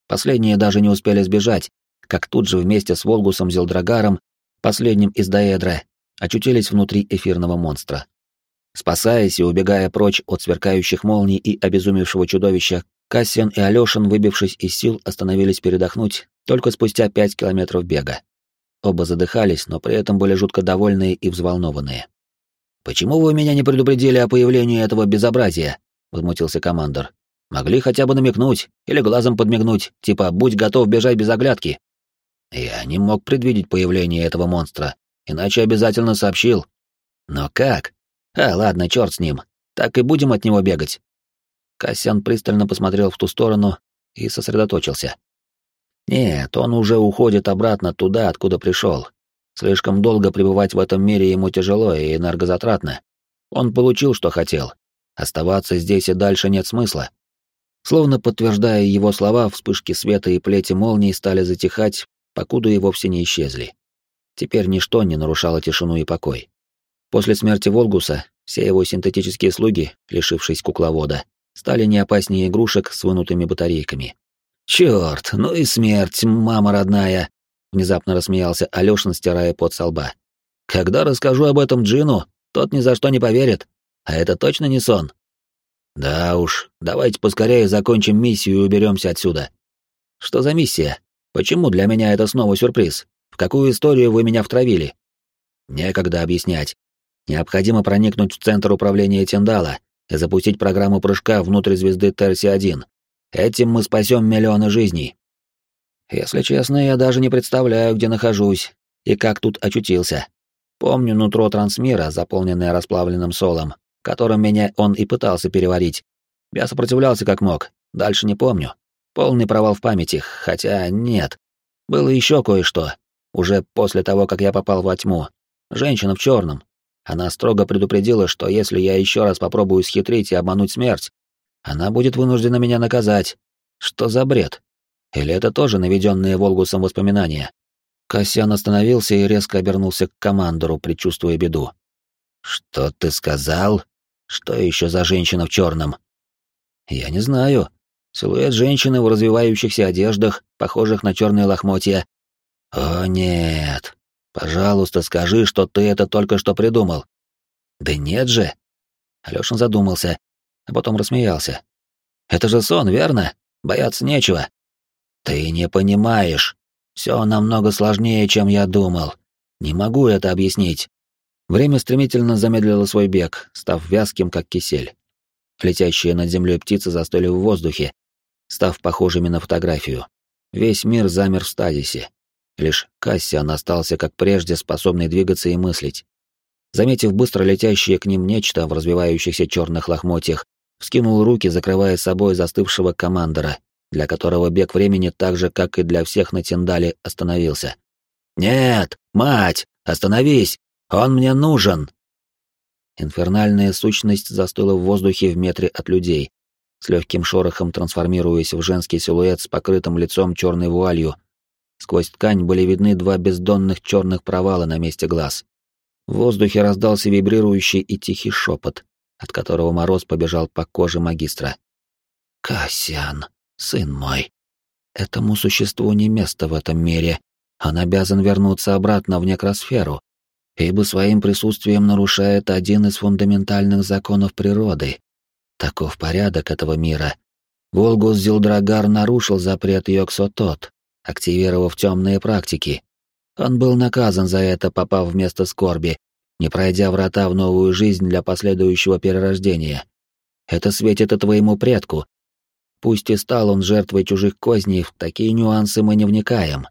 Последние даже не успели сбежать, как тут же вместе с Волгусом Зелдрагаром, последним из Даэдра, очутились внутри эфирного монстра. Спасаясь и убегая прочь от сверкающих молний и обезумевшего чудовища, Кассиан и Алёшин, выбившись из сил, остановились передохнуть только спустя пять километров бега. Оба задыхались, но при этом были жутко довольные и взволнованные. «Почему вы меня не предупредили о появлении этого безобразия?» — возмутился командор. «Могли хотя бы намекнуть или глазом подмигнуть, типа «будь готов бежать без оглядки». Я не мог предвидеть появление этого монстра, иначе обязательно сообщил. Но как? А, ладно, черт с ним. Так и будем от него бегать. Кассиан пристально посмотрел в ту сторону и сосредоточился. Нет, он уже уходит обратно туда, откуда пришел. Слишком долго пребывать в этом мире ему тяжело и энергозатратно. Он получил, что хотел. Оставаться здесь и дальше нет смысла. Словно подтверждая его слова, вспышки света и плети молний стали затихать, покуда и вовсе не исчезли. Теперь ничто не нарушало тишину и покой. После смерти Волгуса все его синтетические слуги, лишившись кукловода, стали не опаснее игрушек с вынутыми батарейками. «Чёрт, ну и смерть, мама родная!» — внезапно рассмеялся Алёшин, стирая пот со лба. «Когда расскажу об этом Джину, тот ни за что не поверит. А это точно не сон?» «Да уж, давайте поскорее закончим миссию и уберемся отсюда». «Что за миссия?» Почему для меня это снова сюрприз? В какую историю вы меня втравили? Некогда объяснять. Необходимо проникнуть в центр управления Тиндала и запустить программу прыжка внутрь звезды Терси-1. Этим мы спасем миллионы жизней. Если честно, я даже не представляю, где нахожусь и как тут очутился. Помню нутро трансмира, заполненное расплавленным солом, которым меня он и пытался переварить. Я сопротивлялся как мог, дальше не помню. Полный провал в памяти, хотя нет. Было еще кое-что. Уже после того, как я попал во тьму. Женщина в черном. Она строго предупредила, что если я еще раз попробую схитрить и обмануть смерть, она будет вынуждена меня наказать. Что за бред? Или это тоже наведенные Волгусом воспоминания? Кассиан остановился и резко обернулся к командору, предчувствуя беду. «Что ты сказал? Что еще за женщина в черном?» «Я не знаю», Силуэт женщины в развивающихся одеждах, похожих на черные лохмотья. «О, нет! Пожалуйста, скажи, что ты это только что придумал». «Да нет же!» Алёшин задумался, а потом рассмеялся. «Это же сон, верно? Бояться нечего». «Ты не понимаешь. Все намного сложнее, чем я думал. Не могу это объяснить». Время стремительно замедлило свой бег, став вязким, как кисель. Летящие над землей птицы застыли в воздухе, став похожими на фотографию. Весь мир замер в стазисе. Лишь Кассиан остался, как прежде, способный двигаться и мыслить. Заметив быстро летящее к ним нечто в развивающихся черных лохмотьях, вскинул руки, закрывая собой застывшего командора, для которого бег времени так же, как и для всех на Тиндале, остановился. «Нет, мать, остановись! Он мне нужен!» Инфернальная сущность застыла в воздухе в метре от людей, с легким шорохом трансформируясь в женский силуэт с покрытым лицом черной вуалью. Сквозь ткань были видны два бездонных черных провала на месте глаз. В воздухе раздался вибрирующий и тихий шепот, от которого мороз побежал по коже магистра. «Кассиан, сын мой, этому существу не место в этом мире. Он обязан вернуться обратно в некросферу, ибо своим присутствием нарушает один из фундаментальных законов природы Таков порядок этого мира. Волгус Зилдрагар нарушил запрет Йоксотот, активировав темные практики. Он был наказан за это, попав в место скорби, не пройдя врата в новую жизнь для последующего перерождения. Это светит и твоему предку. Пусть и стал он жертвой чужих козней, в такие нюансы мы не вникаем.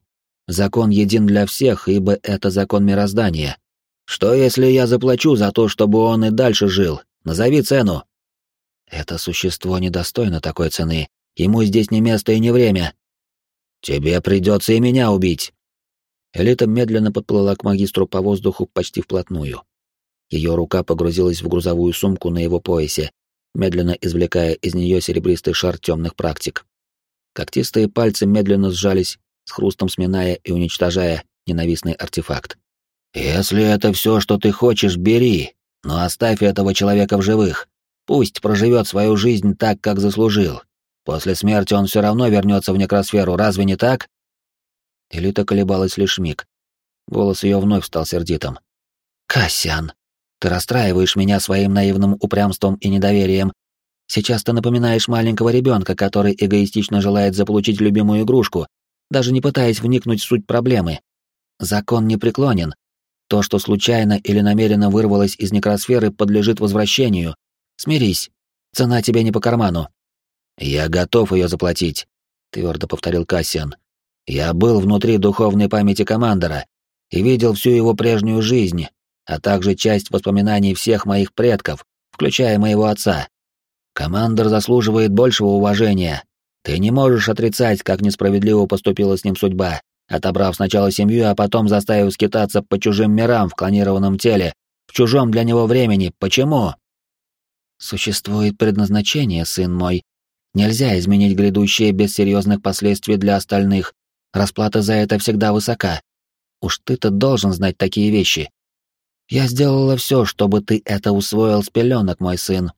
Закон един для всех, ибо это закон мироздания. Что если я заплачу за то, чтобы он и дальше жил? Назови цену. Это существо недостойно такой цены. Ему здесь не место и не время. Тебе придется и меня убить. Элита медленно подплыла к магистру по воздуху почти вплотную. Ее рука погрузилась в грузовую сумку на его поясе, медленно извлекая из нее серебристый шар темных практик. Когтистые пальцы медленно сжались, с хрустом сминая и уничтожая ненавистный артефакт. «Если это все, что ты хочешь, бери, но оставь этого человека в живых. Пусть проживет свою жизнь так, как заслужил. После смерти он все равно вернется в некросферу, разве не так?» Элита колебалась лишь миг. Голос ее вновь стал сердитым. «Кассиан, ты расстраиваешь меня своим наивным упрямством и недоверием. Сейчас ты напоминаешь маленького ребенка, который эгоистично желает заполучить любимую игрушку, даже не пытаясь вникнуть в суть проблемы. Закон не преклонен. То, что случайно или намеренно вырвалось из некросферы, подлежит возвращению. Смирись. Цена тебе не по карману. Я готов ее заплатить, твердо повторил Кассиан. Я был внутри духовной памяти командора и видел всю его прежнюю жизнь, а также часть воспоминаний всех моих предков, включая моего отца. Командор заслуживает большего уважения. Ты не можешь отрицать, как несправедливо поступила с ним судьба, отобрав сначала семью, а потом заставив скитаться по чужим мирам в клонированном теле, в чужом для него времени. Почему? Существует предназначение, сын мой. Нельзя изменить грядущее без серьезных последствий для остальных. Расплата за это всегда высока. Уж ты-то должен знать такие вещи. Я сделала все, чтобы ты это усвоил с пеленок, мой сын.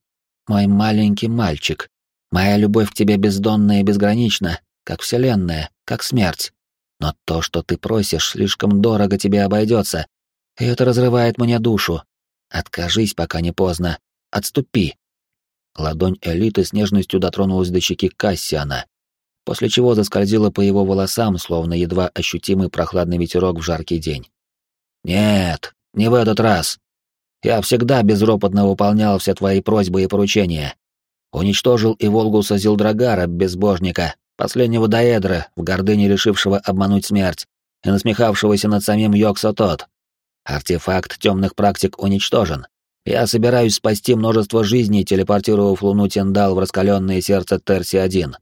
Мой маленький мальчик. Моя любовь к тебе бездонная и безгранична, как вселенная, как смерть. Но то, что ты просишь, слишком дорого тебе обойдется, и это разрывает мне душу. Откажись, пока не поздно. Отступи. Ладонь Элиты с нежностью дотронулась до щеки Кассиана, после чего заскользила по его волосам, словно едва ощутимый прохладный ветерок в жаркий день. «Нет, не в этот раз. Я всегда безропотно выполнял все твои просьбы и поручения. Уничтожил и Волгуса Зилдрагара, безбожника, последнего Даэдра, в гордыне решившего обмануть смерть, и насмехавшегося над самим Йоксотот. Артефакт темных практик уничтожен. Я собираюсь спасти множество жизней, телепортировав Луну Тендал в раскаленное сердце Терси-1.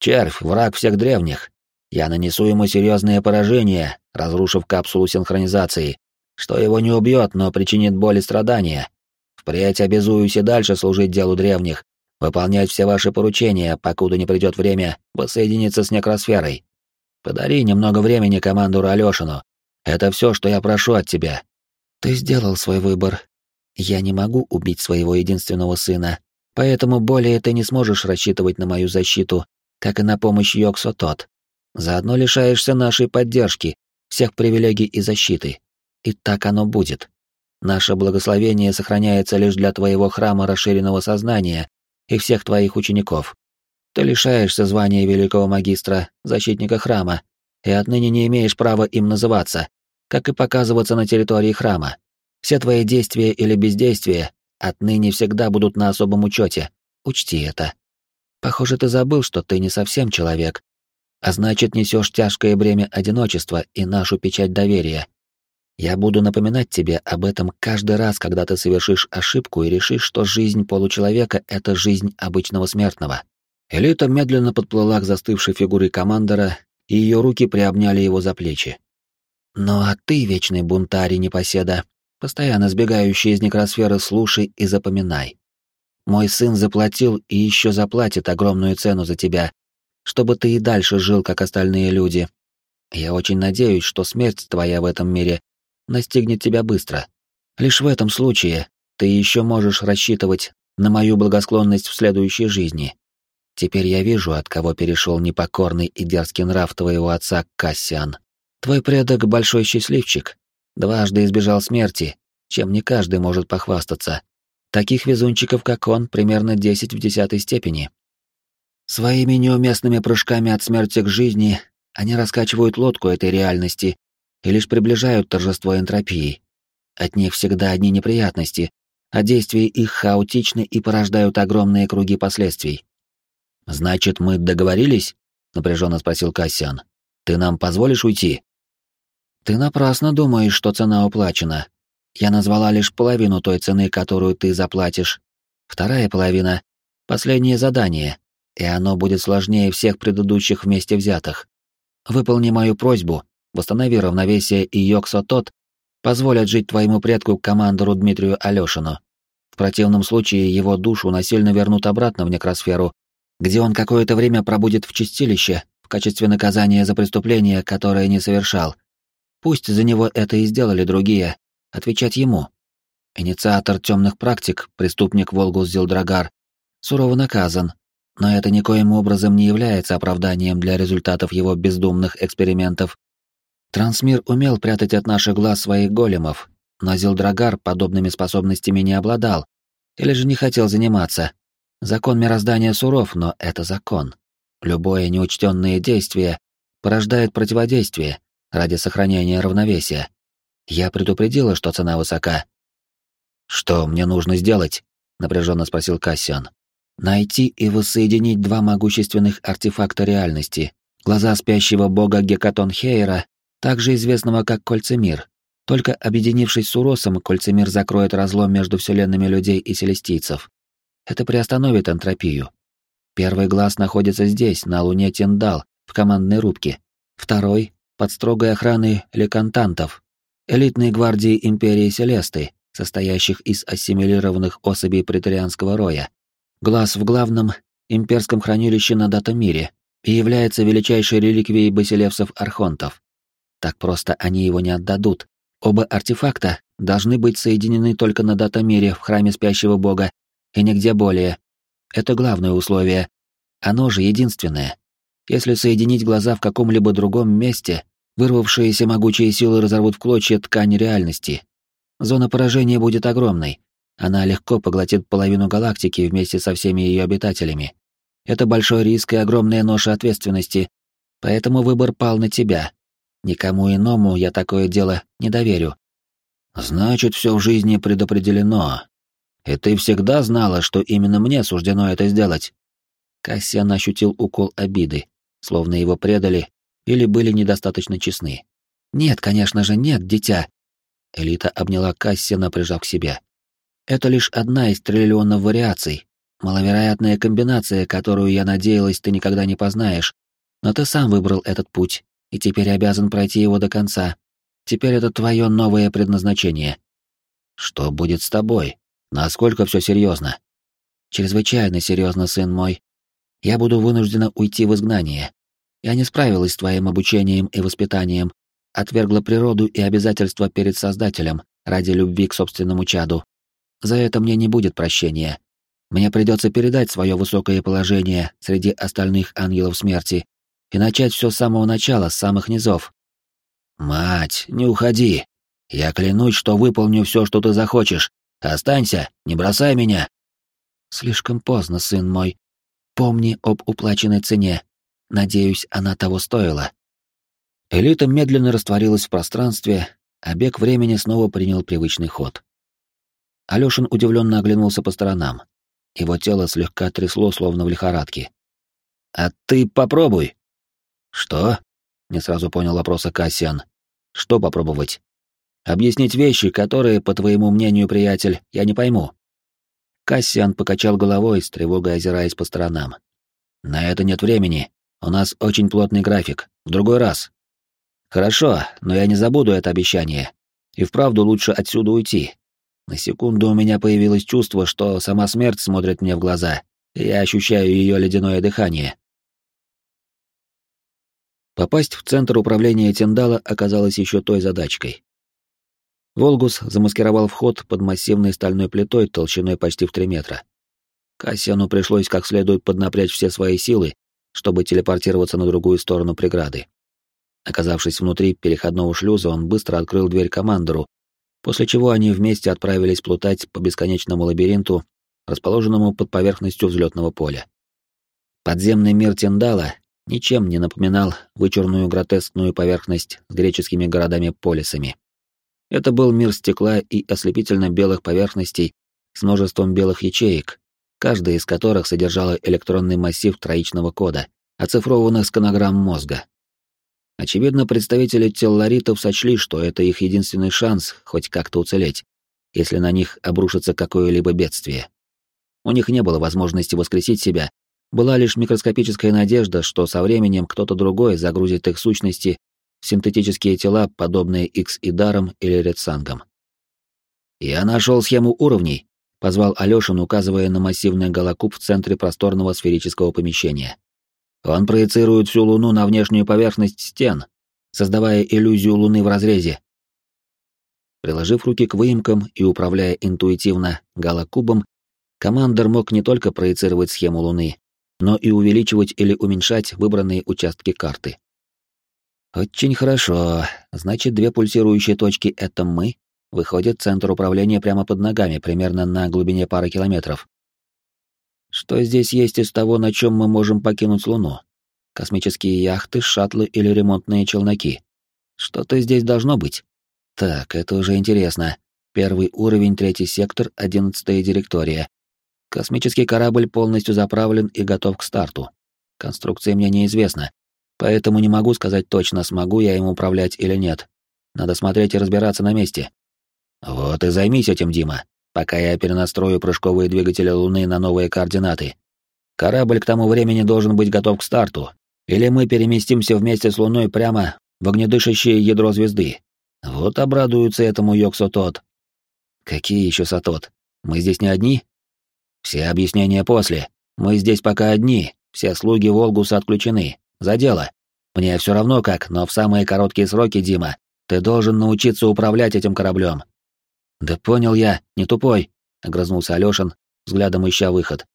Червь — враг всех древних. Я нанесу ему серьезное поражение, разрушив капсулу синхронизации, что его не убьет, но причинит боль и страдания. Впредь обязуюсь и дальше служить делу древних, выполнять все ваши поручения, покуда не придет время воссоединиться с некросферой. Подари немного времени командору Алешину. Это все, что я прошу от тебя. Ты сделал свой выбор. Я не могу убить своего единственного сына, поэтому более ты не сможешь рассчитывать на мою защиту, как и на помощь Йоксо тот. Заодно лишаешься нашей поддержки, всех привилегий и защиты. И так оно будет. Наше благословение сохраняется лишь для твоего храма расширенного сознания и всех твоих учеников. Ты лишаешься звания великого магистра, защитника храма, и отныне не имеешь права им называться, как и показываться на территории храма. Все твои действия или бездействия отныне всегда будут на особом учете. Учти это. Похоже, ты забыл, что ты не совсем человек, а значит, несешь тяжкое бремя одиночества и нашу печать доверия. Я буду напоминать тебе об этом каждый раз, когда ты совершишь ошибку и решишь, что жизнь получеловека — это жизнь обычного смертного». Элита медленно подплыла к застывшей фигуре командора, и ее руки приобняли его за плечи. «Ну а ты, вечный бунтарь и непоседа, постоянно сбегающий из некросферы, слушай и запоминай. Мой сын заплатил и еще заплатит огромную цену за тебя, чтобы ты и дальше жил, как остальные люди. Я очень надеюсь, что смерть твоя в этом мире настигнет тебя быстро. Лишь в этом случае ты еще можешь рассчитывать на мою благосклонность в следующей жизни. Теперь я вижу, от кого перешел непокорный и дерзкий нрав твоего отца Кассиан. Твой предок — большой счастливчик, дважды избежал смерти, чем не каждый может похвастаться. Таких везунчиков, как он, примерно 10 в десятой степени. Своими неуместными прыжками от смерти к жизни они раскачивают лодку этой реальности и лишь приближают торжество энтропии. От них всегда одни неприятности, а действия их хаотичны и порождают огромные круги последствий. «Значит, мы договорились?» — напряженно спросил Кассиан. «Ты нам позволишь уйти?» «Ты напрасно думаешь, что цена уплачена. Я назвала лишь половину той цены, которую ты заплатишь. Вторая половина — последнее задание, и оно будет сложнее всех предыдущих вместе взятых. Выполни мою просьбу, восстанови равновесие и Йоксо тот, позволят жить твоему предку, командору Дмитрию Алешину. В противном случае его душу насильно вернут обратно в некросферу, где он какое-то время пробудет в чистилище в качестве наказания за преступление, которое не совершал. Пусть за него это и сделали другие, отвечать ему. Инициатор темных практик, преступник Волгус Зилдрагар, сурово наказан, но это никоим образом не является оправданием для результатов его бездумных экспериментов. Трансмир умел прятать от наших глаз своих големов, но Зилдрагар подобными способностями не обладал, или же не хотел заниматься. Закон мироздания суров, но это закон. Любое неучтенное действие порождает противодействие ради сохранения равновесия. Я предупредила, что цена высока. «Что мне нужно сделать?» — напряженно спросил Кассиан. «Найти и воссоединить два могущественных артефакта реальности. Глаза спящего бога Гекатон Хейра, также известного как Кольцемир. Только объединившись с Уросом, Кольцемир закроет разлом между вселенными людей и селестийцев. Это приостановит энтропию. Первый глаз находится здесь, на луне Тиндал, в командной рубке. Второй — под строгой охраной лекантантов, элитной гвардии Империи Селесты, состоящих из ассимилированных особей претарианского роя. Глаз в главном имперском хранилище на Датамире и является величайшей реликвией басилевсов-архонтов. Так просто они его не отдадут. Оба артефакта должны быть соединены только на Датамире в храме спящего бога и нигде более. Это главное условие. Оно же единственное. Если соединить глаза в каком-либо другом месте, Вырвавшиеся могучие силы разорвут в клочья ткань реальности. Зона поражения будет огромной. Она легко поглотит половину галактики вместе со всеми ее обитателями. Это большой риск и огромная ноша ответственности, поэтому выбор пал на тебя. Никому иному я такое дело не доверю. Значит, все в жизни предопределено. И ты всегда знала, что именно мне суждено это сделать. Кассиан ощутил укол обиды, словно его предали или были недостаточно честны. «Нет, конечно же, нет, дитя!» Элита обняла Кассина, прижав к себе. «Это лишь одна из триллионов вариаций, маловероятная комбинация, которую, я надеялась, ты никогда не познаешь. Но ты сам выбрал этот путь, и теперь обязан пройти его до конца. Теперь это твое новое предназначение». «Что будет с тобой? Насколько все серьезно?» «Чрезвычайно серьезно, сын мой. Я буду вынуждена уйти в изгнание. Я не справилась с твоим обучением и воспитанием, отвергла природу и обязательства перед Создателем ради любви к собственному чаду. За это мне не будет прощения. Мне придется передать свое высокое положение среди остальных ангелов смерти и начать все с самого начала, с самых низов. Мать, не уходи. Я клянусь, что выполню все, что ты захочешь. Останься, не бросай меня. Слишком поздно, сын мой. Помни об уплаченной цене. Надеюсь, она того стоила. Элита медленно растворилась в пространстве, а бег времени снова принял привычный ход. Алёшин удивленно оглянулся по сторонам. Его тело слегка трясло, словно в лихорадке. «А ты попробуй!» «Что?» — не сразу понял вопроса Кассиан. «Что попробовать?» «Объяснить вещи, которые, по твоему мнению, приятель, я не пойму». Кассиан покачал головой, с тревогой озираясь по сторонам. «На это нет времени. У нас очень плотный график. В другой раз. Хорошо, но я не забуду это обещание. И вправду лучше отсюда уйти. На секунду у меня появилось чувство, что сама смерть смотрит мне в глаза, и я ощущаю ее ледяное дыхание. Попасть в центр управления Тендала оказалось еще той задачкой. Волгус замаскировал вход под массивной стальной плитой толщиной почти в три метра. Кассиану пришлось как следует поднапрячь все свои силы, чтобы телепортироваться на другую сторону преграды. Оказавшись внутри переходного шлюза, он быстро открыл дверь командору, после чего они вместе отправились плутать по бесконечному лабиринту, расположенному под поверхностью взлетного поля. Подземный мир Тиндала ничем не напоминал вычурную гротескную поверхность с греческими городами-полисами. Это был мир стекла и ослепительно белых поверхностей с множеством белых ячеек, каждая из которых содержала электронный массив троичного кода, оцифрованных сканограмм мозга. Очевидно, представители телларитов сочли, что это их единственный шанс хоть как-то уцелеть, если на них обрушится какое-либо бедствие. У них не было возможности воскресить себя, была лишь микроскопическая надежда, что со временем кто-то другой загрузит их сущности в синтетические тела, подобные X и Даром или Редсангам. «Я нашел схему уровней», — позвал Алёшин, указывая на массивный голокуб в центре просторного сферического помещения. Он проецирует всю Луну на внешнюю поверхность стен, создавая иллюзию Луны в разрезе. Приложив руки к выемкам и управляя интуитивно галокубом, командор мог не только проецировать схему Луны, но и увеличивать или уменьшать выбранные участки карты. Очень хорошо. Значит, две пульсирующие точки — это мы. Выходит, центр управления прямо под ногами, примерно на глубине пары километров. Что здесь есть из того, на чем мы можем покинуть Луну? Космические яхты, шаттлы или ремонтные челноки? Что-то здесь должно быть. Так, это уже интересно. Первый уровень, третий сектор, одиннадцатая директория. Космический корабль полностью заправлен и готов к старту. Конструкция мне неизвестна, поэтому не могу сказать точно, смогу я им управлять или нет. Надо смотреть и разбираться на месте. Вот и займись этим, Дима пока я перенастрою прыжковые двигатели Луны на новые координаты. Корабль к тому времени должен быть готов к старту, или мы переместимся вместе с Луной прямо в огнедышащее ядро звезды. Вот обрадуется этому Йоксо тот. Какие еще Сатот? Мы здесь не одни? Все объяснения после. Мы здесь пока одни, все слуги Волгуса отключены. За дело. Мне все равно как, но в самые короткие сроки, Дима, ты должен научиться управлять этим кораблем. «Да понял я, не тупой», — огрызнулся Алёшин, взглядом ища выход.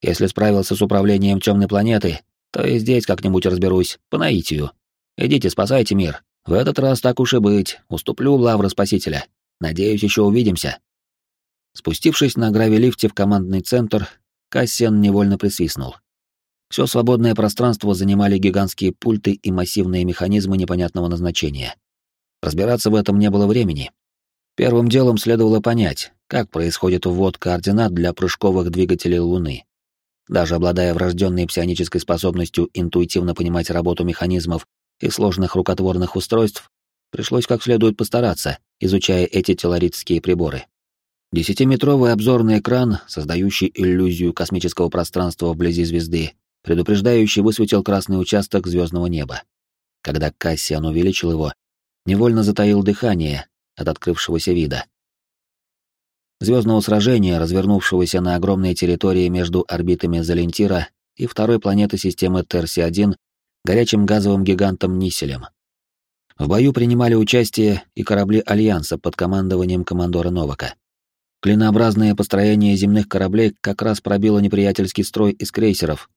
«Если справился с управлением темной планеты, то и здесь как-нибудь разберусь, по наитию. Идите, спасайте мир. В этот раз так уж и быть, уступлю лавры Спасителя. Надеюсь, еще увидимся». Спустившись на гравилифте в командный центр, Кассиан невольно присвистнул. Все свободное пространство занимали гигантские пульты и массивные механизмы непонятного назначения. Разбираться в этом не было времени, Первым делом следовало понять, как происходит ввод координат для прыжковых двигателей Луны. Даже обладая врожденной псионической способностью интуитивно понимать работу механизмов и сложных рукотворных устройств, пришлось как следует постараться, изучая эти телоритские приборы. Десятиметровый обзорный экран, создающий иллюзию космического пространства вблизи звезды, предупреждающий высветил красный участок звездного неба. Когда Кассиан увеличил его, невольно затаил дыхание, от открывшегося вида. Звездного сражения, развернувшегося на огромной территории между орбитами Залентира и второй планеты системы Терси-1, горячим газовым гигантом Нисселем. В бою принимали участие и корабли Альянса под командованием командора Новака. Клинообразное построение земных кораблей как раз пробило неприятельский строй из крейсеров,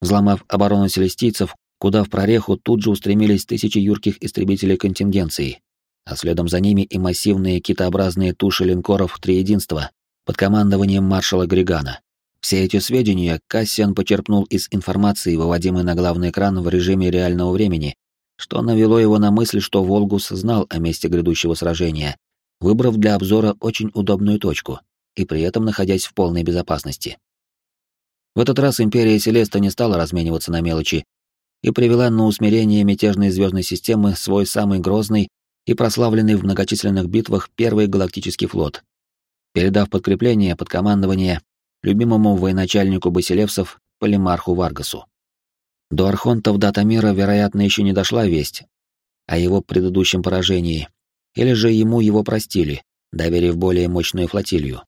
взломав оборону селестийцев, куда в прореху тут же устремились тысячи юрких истребителей контингенции, а следом за ними и массивные китообразные туши линкоров «Триединства» под командованием маршала Григана. Все эти сведения Кассиан почерпнул из информации, выводимой на главный экран в режиме реального времени, что навело его на мысль, что Волгус знал о месте грядущего сражения, выбрав для обзора очень удобную точку и при этом находясь в полной безопасности. В этот раз Империя Селеста не стала размениваться на мелочи и привела на усмирение мятежной звездной системы свой самый грозный и прославленный в многочисленных битвах Первый Галактический флот, передав подкрепление под командование любимому военачальнику Басилевсов Полимарху Варгасу. До архонтов Датамира, вероятно, еще не дошла весть о его предыдущем поражении, или же ему его простили, доверив более мощную флотилию.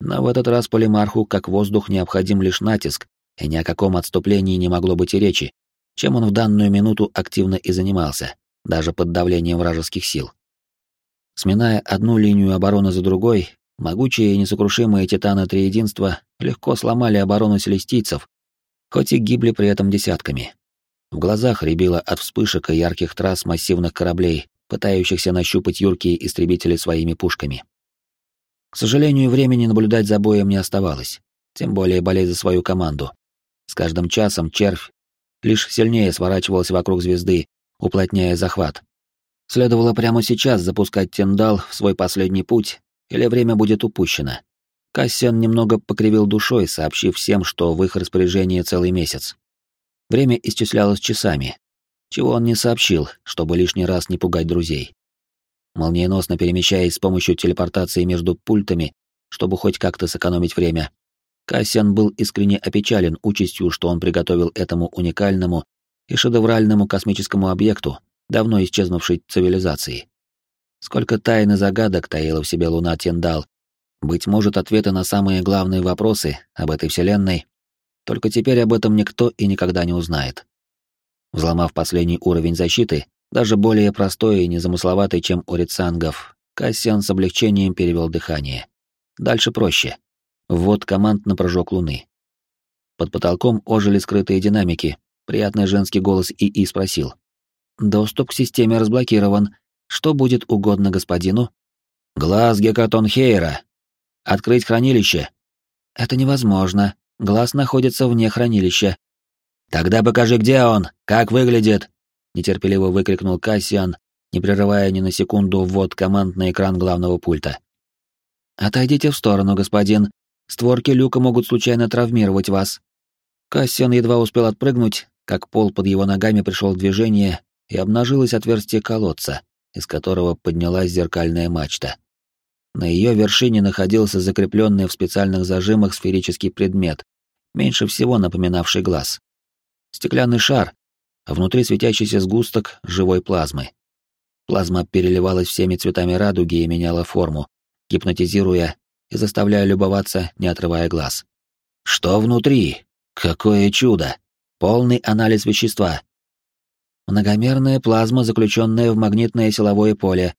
Но в этот раз Полимарху как воздух необходим лишь натиск, и ни о каком отступлении не могло быть и речи, чем он в данную минуту активно и занимался даже под давлением вражеских сил. Сминая одну линию обороны за другой, могучие и несокрушимые титаны Триединства легко сломали оборону селестийцев, хоть и гибли при этом десятками. В глазах рябило от вспышек и ярких трасс массивных кораблей, пытающихся нащупать юркие истребители своими пушками. К сожалению, времени наблюдать за боем не оставалось, тем более болеть за свою команду. С каждым часом червь лишь сильнее сворачивался вокруг звезды, уплотняя захват. Следовало прямо сейчас запускать Тендал в свой последний путь, или время будет упущено. Кассиан немного покривил душой, сообщив всем, что в их распоряжении целый месяц. Время исчислялось часами, чего он не сообщил, чтобы лишний раз не пугать друзей. Молниеносно перемещаясь с помощью телепортации между пультами, чтобы хоть как-то сэкономить время, Кассиан был искренне опечален участью, что он приготовил этому уникальному и шедевральному космическому объекту давно исчезнувшей цивилизации. Сколько тайн и загадок таила в себе луна Тендал. Быть может, ответы на самые главные вопросы об этой вселенной. Только теперь об этом никто и никогда не узнает. Взломав последний уровень защиты, даже более простой и незамысловатый, чем у рецангов, Кассиан с облегчением перевел дыхание. Дальше проще. Ввод команд на прыжок Луны. Под потолком ожили скрытые динамики. Приятный женский голос ИИ спросил. «Доступ к системе разблокирован. Что будет угодно господину?» «Глаз Гекатон Хейра. Открыть хранилище». «Это невозможно. Глаз находится вне хранилища». «Тогда покажи, где он, как выглядит!» — нетерпеливо выкрикнул Кассиан, не прерывая ни на секунду ввод команд на экран главного пульта. «Отойдите в сторону, господин. Створки люка могут случайно травмировать вас. Кассиан едва успел отпрыгнуть, как пол под его ногами пришел в движение, и обнажилось отверстие колодца, из которого поднялась зеркальная мачта. На ее вершине находился закрепленный в специальных зажимах сферический предмет, меньше всего напоминавший глаз. Стеклянный шар, а внутри светящийся сгусток живой плазмы. Плазма переливалась всеми цветами радуги и меняла форму, гипнотизируя и заставляя любоваться, не отрывая глаз. Что внутри? Какое чудо! Полный анализ вещества. Многомерная плазма, заключенная в магнитное силовое поле.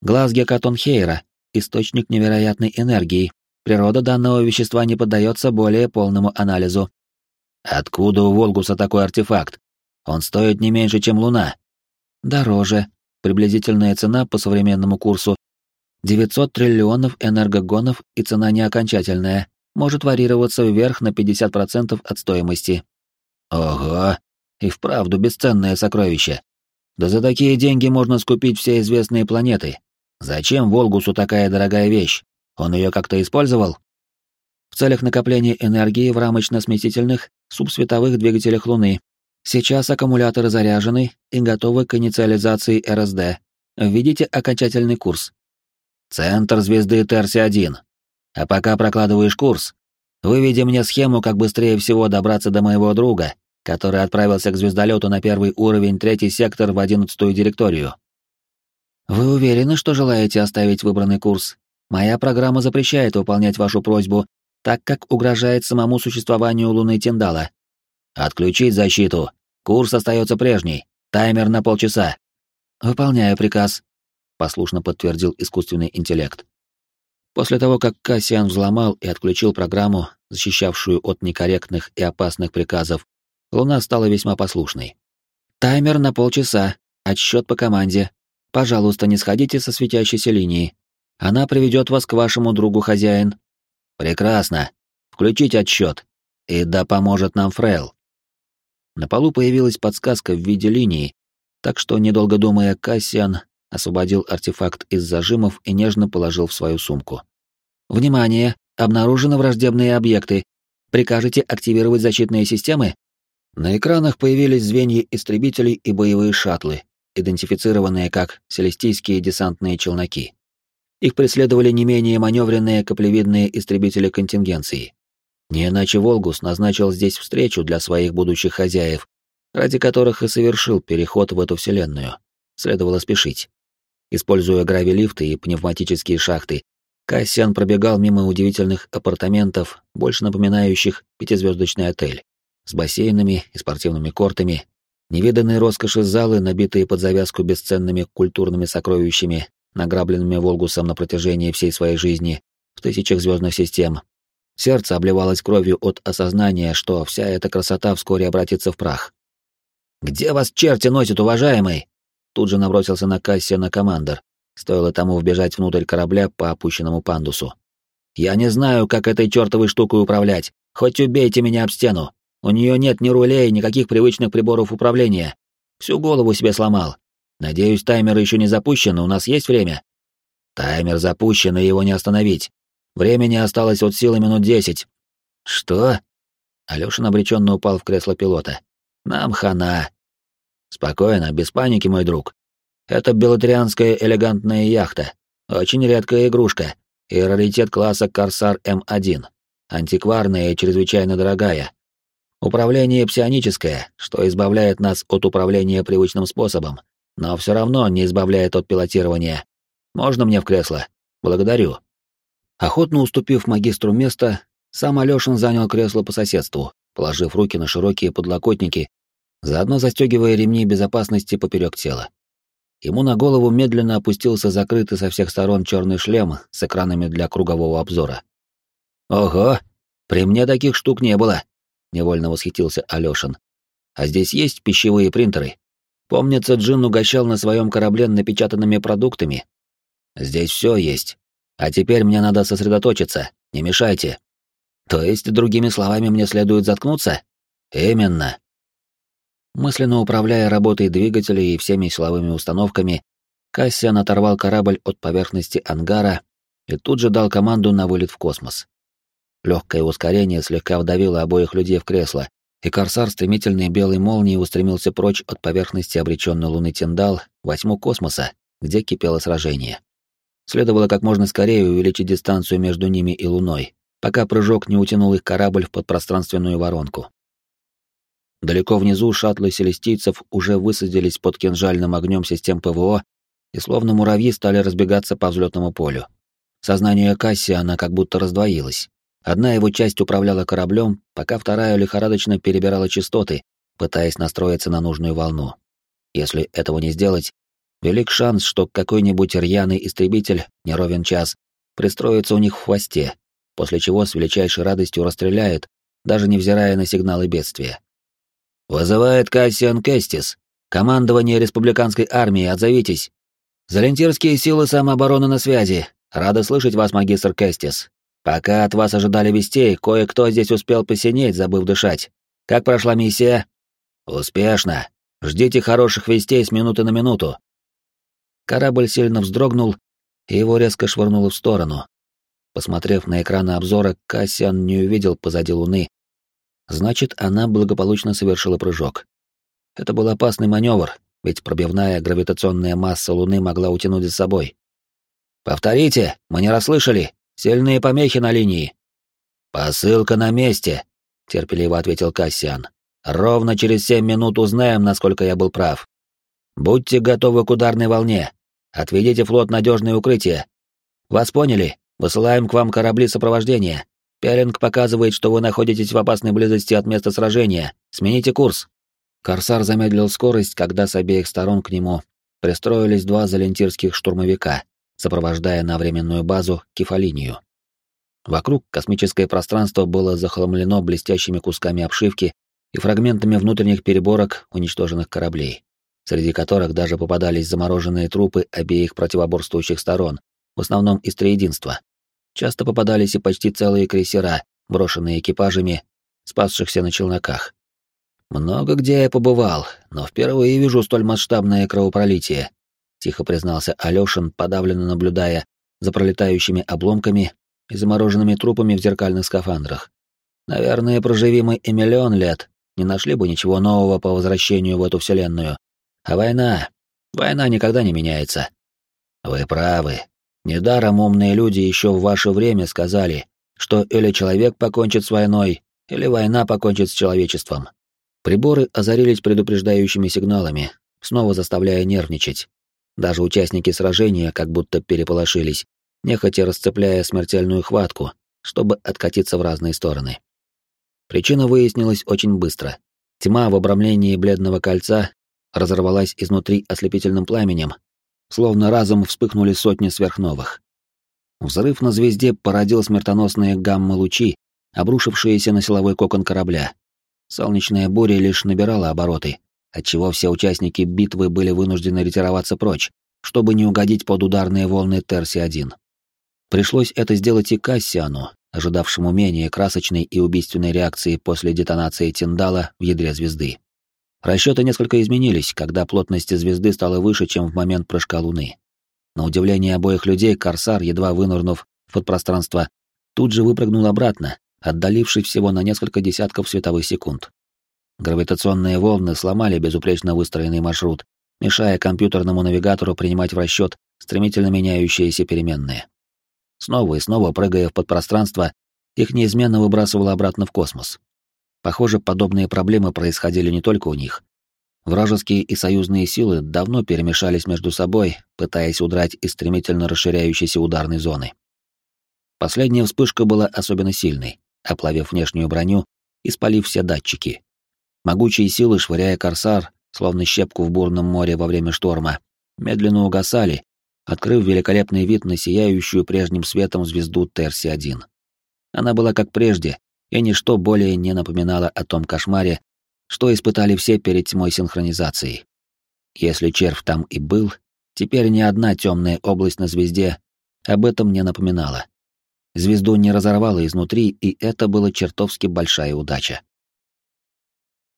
Глаз Гекатон Хейра, источник невероятной энергии. Природа данного вещества не поддается более полному анализу. Откуда у Волгуса такой артефакт? Он стоит не меньше, чем Луна. Дороже. Приблизительная цена по современному курсу 900 триллионов энергогонов и цена не окончательная, может варьироваться вверх на 50% от стоимости. Ого, и вправду бесценное сокровище. Да за такие деньги можно скупить все известные планеты. Зачем Волгусу такая дорогая вещь? Он ее как-то использовал? В целях накопления энергии в рамочно-сместительных субсветовых двигателях Луны. Сейчас аккумуляторы заряжены и готовы к инициализации РСД. Введите окончательный курс. Центр звезды Терси-1. А пока прокладываешь курс, выведи мне схему, как быстрее всего добраться до моего друга, который отправился к звездолету на первый уровень третий сектор в одиннадцатую директорию. Вы уверены, что желаете оставить выбранный курс? Моя программа запрещает выполнять вашу просьбу, так как угрожает самому существованию Луны Тиндала. Отключить защиту. Курс остается прежний. Таймер на полчаса. Выполняю приказ послушно подтвердил искусственный интеллект. После того, как Кассиан взломал и отключил программу, защищавшую от некорректных и опасных приказов, Луна стала весьма послушной. «Таймер на полчаса. Отсчет по команде. Пожалуйста, не сходите со светящейся линии. Она приведет вас к вашему другу-хозяин». «Прекрасно. Включить отсчет. И да поможет нам Фрейл». На полу появилась подсказка в виде линии, так что, недолго думая, Кассиан освободил артефакт из зажимов и нежно положил в свою сумку. «Внимание! Обнаружены враждебные объекты. Прикажете активировать защитные системы?» На экранах появились звенья истребителей и боевые шаттлы, идентифицированные как селестийские десантные челноки. Их преследовали не менее маневренные каплевидные истребители контингенции. Не иначе Волгус назначил здесь встречу для своих будущих хозяев, ради которых и совершил переход в эту вселенную. Следовало спешить. Используя гравилифты и пневматические шахты, Кассиан пробегал мимо удивительных апартаментов, больше напоминающих пятизвездочный отель, с бассейнами и спортивными кортами, невиданные роскоши залы, набитые под завязку бесценными культурными сокровищами, награбленными Волгусом на протяжении всей своей жизни в тысячах звездных систем. Сердце обливалось кровью от осознания, что вся эта красота вскоре обратится в прах. «Где вас черти носят, уважаемый?» тут же набросился на кассе на командор, стоило тому вбежать внутрь корабля по опущенному пандусу. «Я не знаю, как этой чертовой штукой управлять. Хоть убейте меня об стену. У нее нет ни рулей, никаких привычных приборов управления. Всю голову себе сломал. Надеюсь, таймер еще не запущен, у нас есть время?» «Таймер запущен, и его не остановить. Времени осталось от силы минут десять». «Что?» Алёшин обреченно упал в кресло пилота. «Нам хана». «Спокойно, без паники, мой друг. Это белотрианская элегантная яхта. Очень редкая игрушка. И раритет класса «Корсар М1». Антикварная и чрезвычайно дорогая. Управление псионическое, что избавляет нас от управления привычным способом, но все равно не избавляет от пилотирования. Можно мне в кресло? Благодарю. Охотно уступив магистру место, сам Алёшин занял кресло по соседству, положив руки на широкие подлокотники, заодно застегивая ремни безопасности поперек тела. Ему на голову медленно опустился закрытый со всех сторон черный шлем с экранами для кругового обзора. «Ого! При мне таких штук не было!» — невольно восхитился Алёшин. «А здесь есть пищевые принтеры? Помнится, Джин угощал на своем корабле напечатанными продуктами. Здесь все есть. А теперь мне надо сосредоточиться, не мешайте. То есть, другими словами, мне следует заткнуться? Именно. Мысленно управляя работой двигателей и всеми силовыми установками, Кассиан оторвал корабль от поверхности ангара и тут же дал команду на вылет в космос. Легкое ускорение слегка вдавило обоих людей в кресло, и корсар стремительной белой молнией устремился прочь от поверхности обреченной луны Тиндал во космоса, где кипело сражение. Следовало как можно скорее увеличить дистанцию между ними и Луной, пока прыжок не утянул их корабль в подпространственную воронку. Далеко внизу шаттлы селестийцев уже высадились под кинжальным огнем систем ПВО и словно муравьи стали разбегаться по взлетному полю. Сознание Кассиана как будто раздвоилось. Одна его часть управляла кораблем, пока вторая лихорадочно перебирала частоты, пытаясь настроиться на нужную волну. Если этого не сделать, велик шанс, что какой-нибудь рьяный истребитель, не ровен час, пристроится у них в хвосте, после чего с величайшей радостью расстреляет, даже невзирая на сигналы бедствия. «Вызывает Кассиан Кестис. Командование республиканской армии, отзовитесь. Залентирские силы самообороны на связи. Рада слышать вас, магистр Кестис. Пока от вас ожидали вестей, кое-кто здесь успел посинеть, забыв дышать. Как прошла миссия? Успешно. Ждите хороших вестей с минуты на минуту. Корабль сильно вздрогнул, и его резко швырнуло в сторону. Посмотрев на экраны обзора, Кассиан не увидел позади Луны Значит, она благополучно совершила прыжок. Это был опасный маневр, ведь пробивная гравитационная масса Луны могла утянуть за собой. «Повторите, мы не расслышали. Сильные помехи на линии». «Посылка на месте», — терпеливо ответил Кассиан. «Ровно через семь минут узнаем, насколько я был прав. Будьте готовы к ударной волне. Отведите флот надежное укрытие. Вас поняли? Высылаем к вам корабли сопровождения. Пелинг показывает, что вы находитесь в опасной близости от места сражения. Смените курс. Корсар замедлил скорость, когда с обеих сторон к нему пристроились два залентирских штурмовика, сопровождая на временную базу кефалинию. Вокруг космическое пространство было захламлено блестящими кусками обшивки и фрагментами внутренних переборок уничтоженных кораблей, среди которых даже попадались замороженные трупы обеих противоборствующих сторон, в основном из триединства. Часто попадались и почти целые крейсера, брошенные экипажами, спасшихся на челноках. Много где я побывал, но впервые вижу столь масштабное кровопролитие, тихо признался Алёшин, подавленно наблюдая за пролетающими обломками и замороженными трупами в зеркальных скафандрах. Наверное, проживи и миллион лет, не нашли бы ничего нового по возвращению в эту вселенную. А война... Война никогда не меняется. Вы правы, Недаром умные люди еще в ваше время сказали, что или человек покончит с войной, или война покончит с человечеством. Приборы озарились предупреждающими сигналами, снова заставляя нервничать. Даже участники сражения как будто переполошились, нехотя расцепляя смертельную хватку, чтобы откатиться в разные стороны. Причина выяснилась очень быстро. Тьма в обрамлении бледного кольца разорвалась изнутри ослепительным пламенем, Словно разом вспыхнули сотни сверхновых. Взрыв на звезде породил смертоносные гамма-лучи, обрушившиеся на силовой кокон корабля. Солнечная буря лишь набирала обороты, отчего все участники битвы были вынуждены ретироваться прочь, чтобы не угодить под ударные волны Терси-1. Пришлось это сделать и Кассиану, ожидавшему менее красочной и убийственной реакции после детонации Тиндала в ядре звезды. Расчеты несколько изменились, когда плотность звезды стала выше, чем в момент прыжка Луны. На удивление обоих людей, Корсар, едва вынырнув в подпространство, тут же выпрыгнул обратно, отдалившись всего на несколько десятков световых секунд. Гравитационные волны сломали безупречно выстроенный маршрут, мешая компьютерному навигатору принимать в расчет стремительно меняющиеся переменные. Снова и снова прыгая в подпространство, их неизменно выбрасывало обратно в космос. Похоже, подобные проблемы происходили не только у них. Вражеские и союзные силы давно перемешались между собой, пытаясь удрать из стремительно расширяющейся ударной зоны. Последняя вспышка была особенно сильной, оплавив внешнюю броню и спалив все датчики. Могучие силы, швыряя корсар, словно щепку в бурном море во время шторма, медленно угасали, открыв великолепный вид на сияющую прежним светом звезду Терси-1. Она была как прежде, и ничто более не напоминало о том кошмаре, что испытали все перед тьмой синхронизации. Если червь там и был, теперь ни одна темная область на звезде об этом не напоминала. Звезду не разорвало изнутри, и это была чертовски большая удача.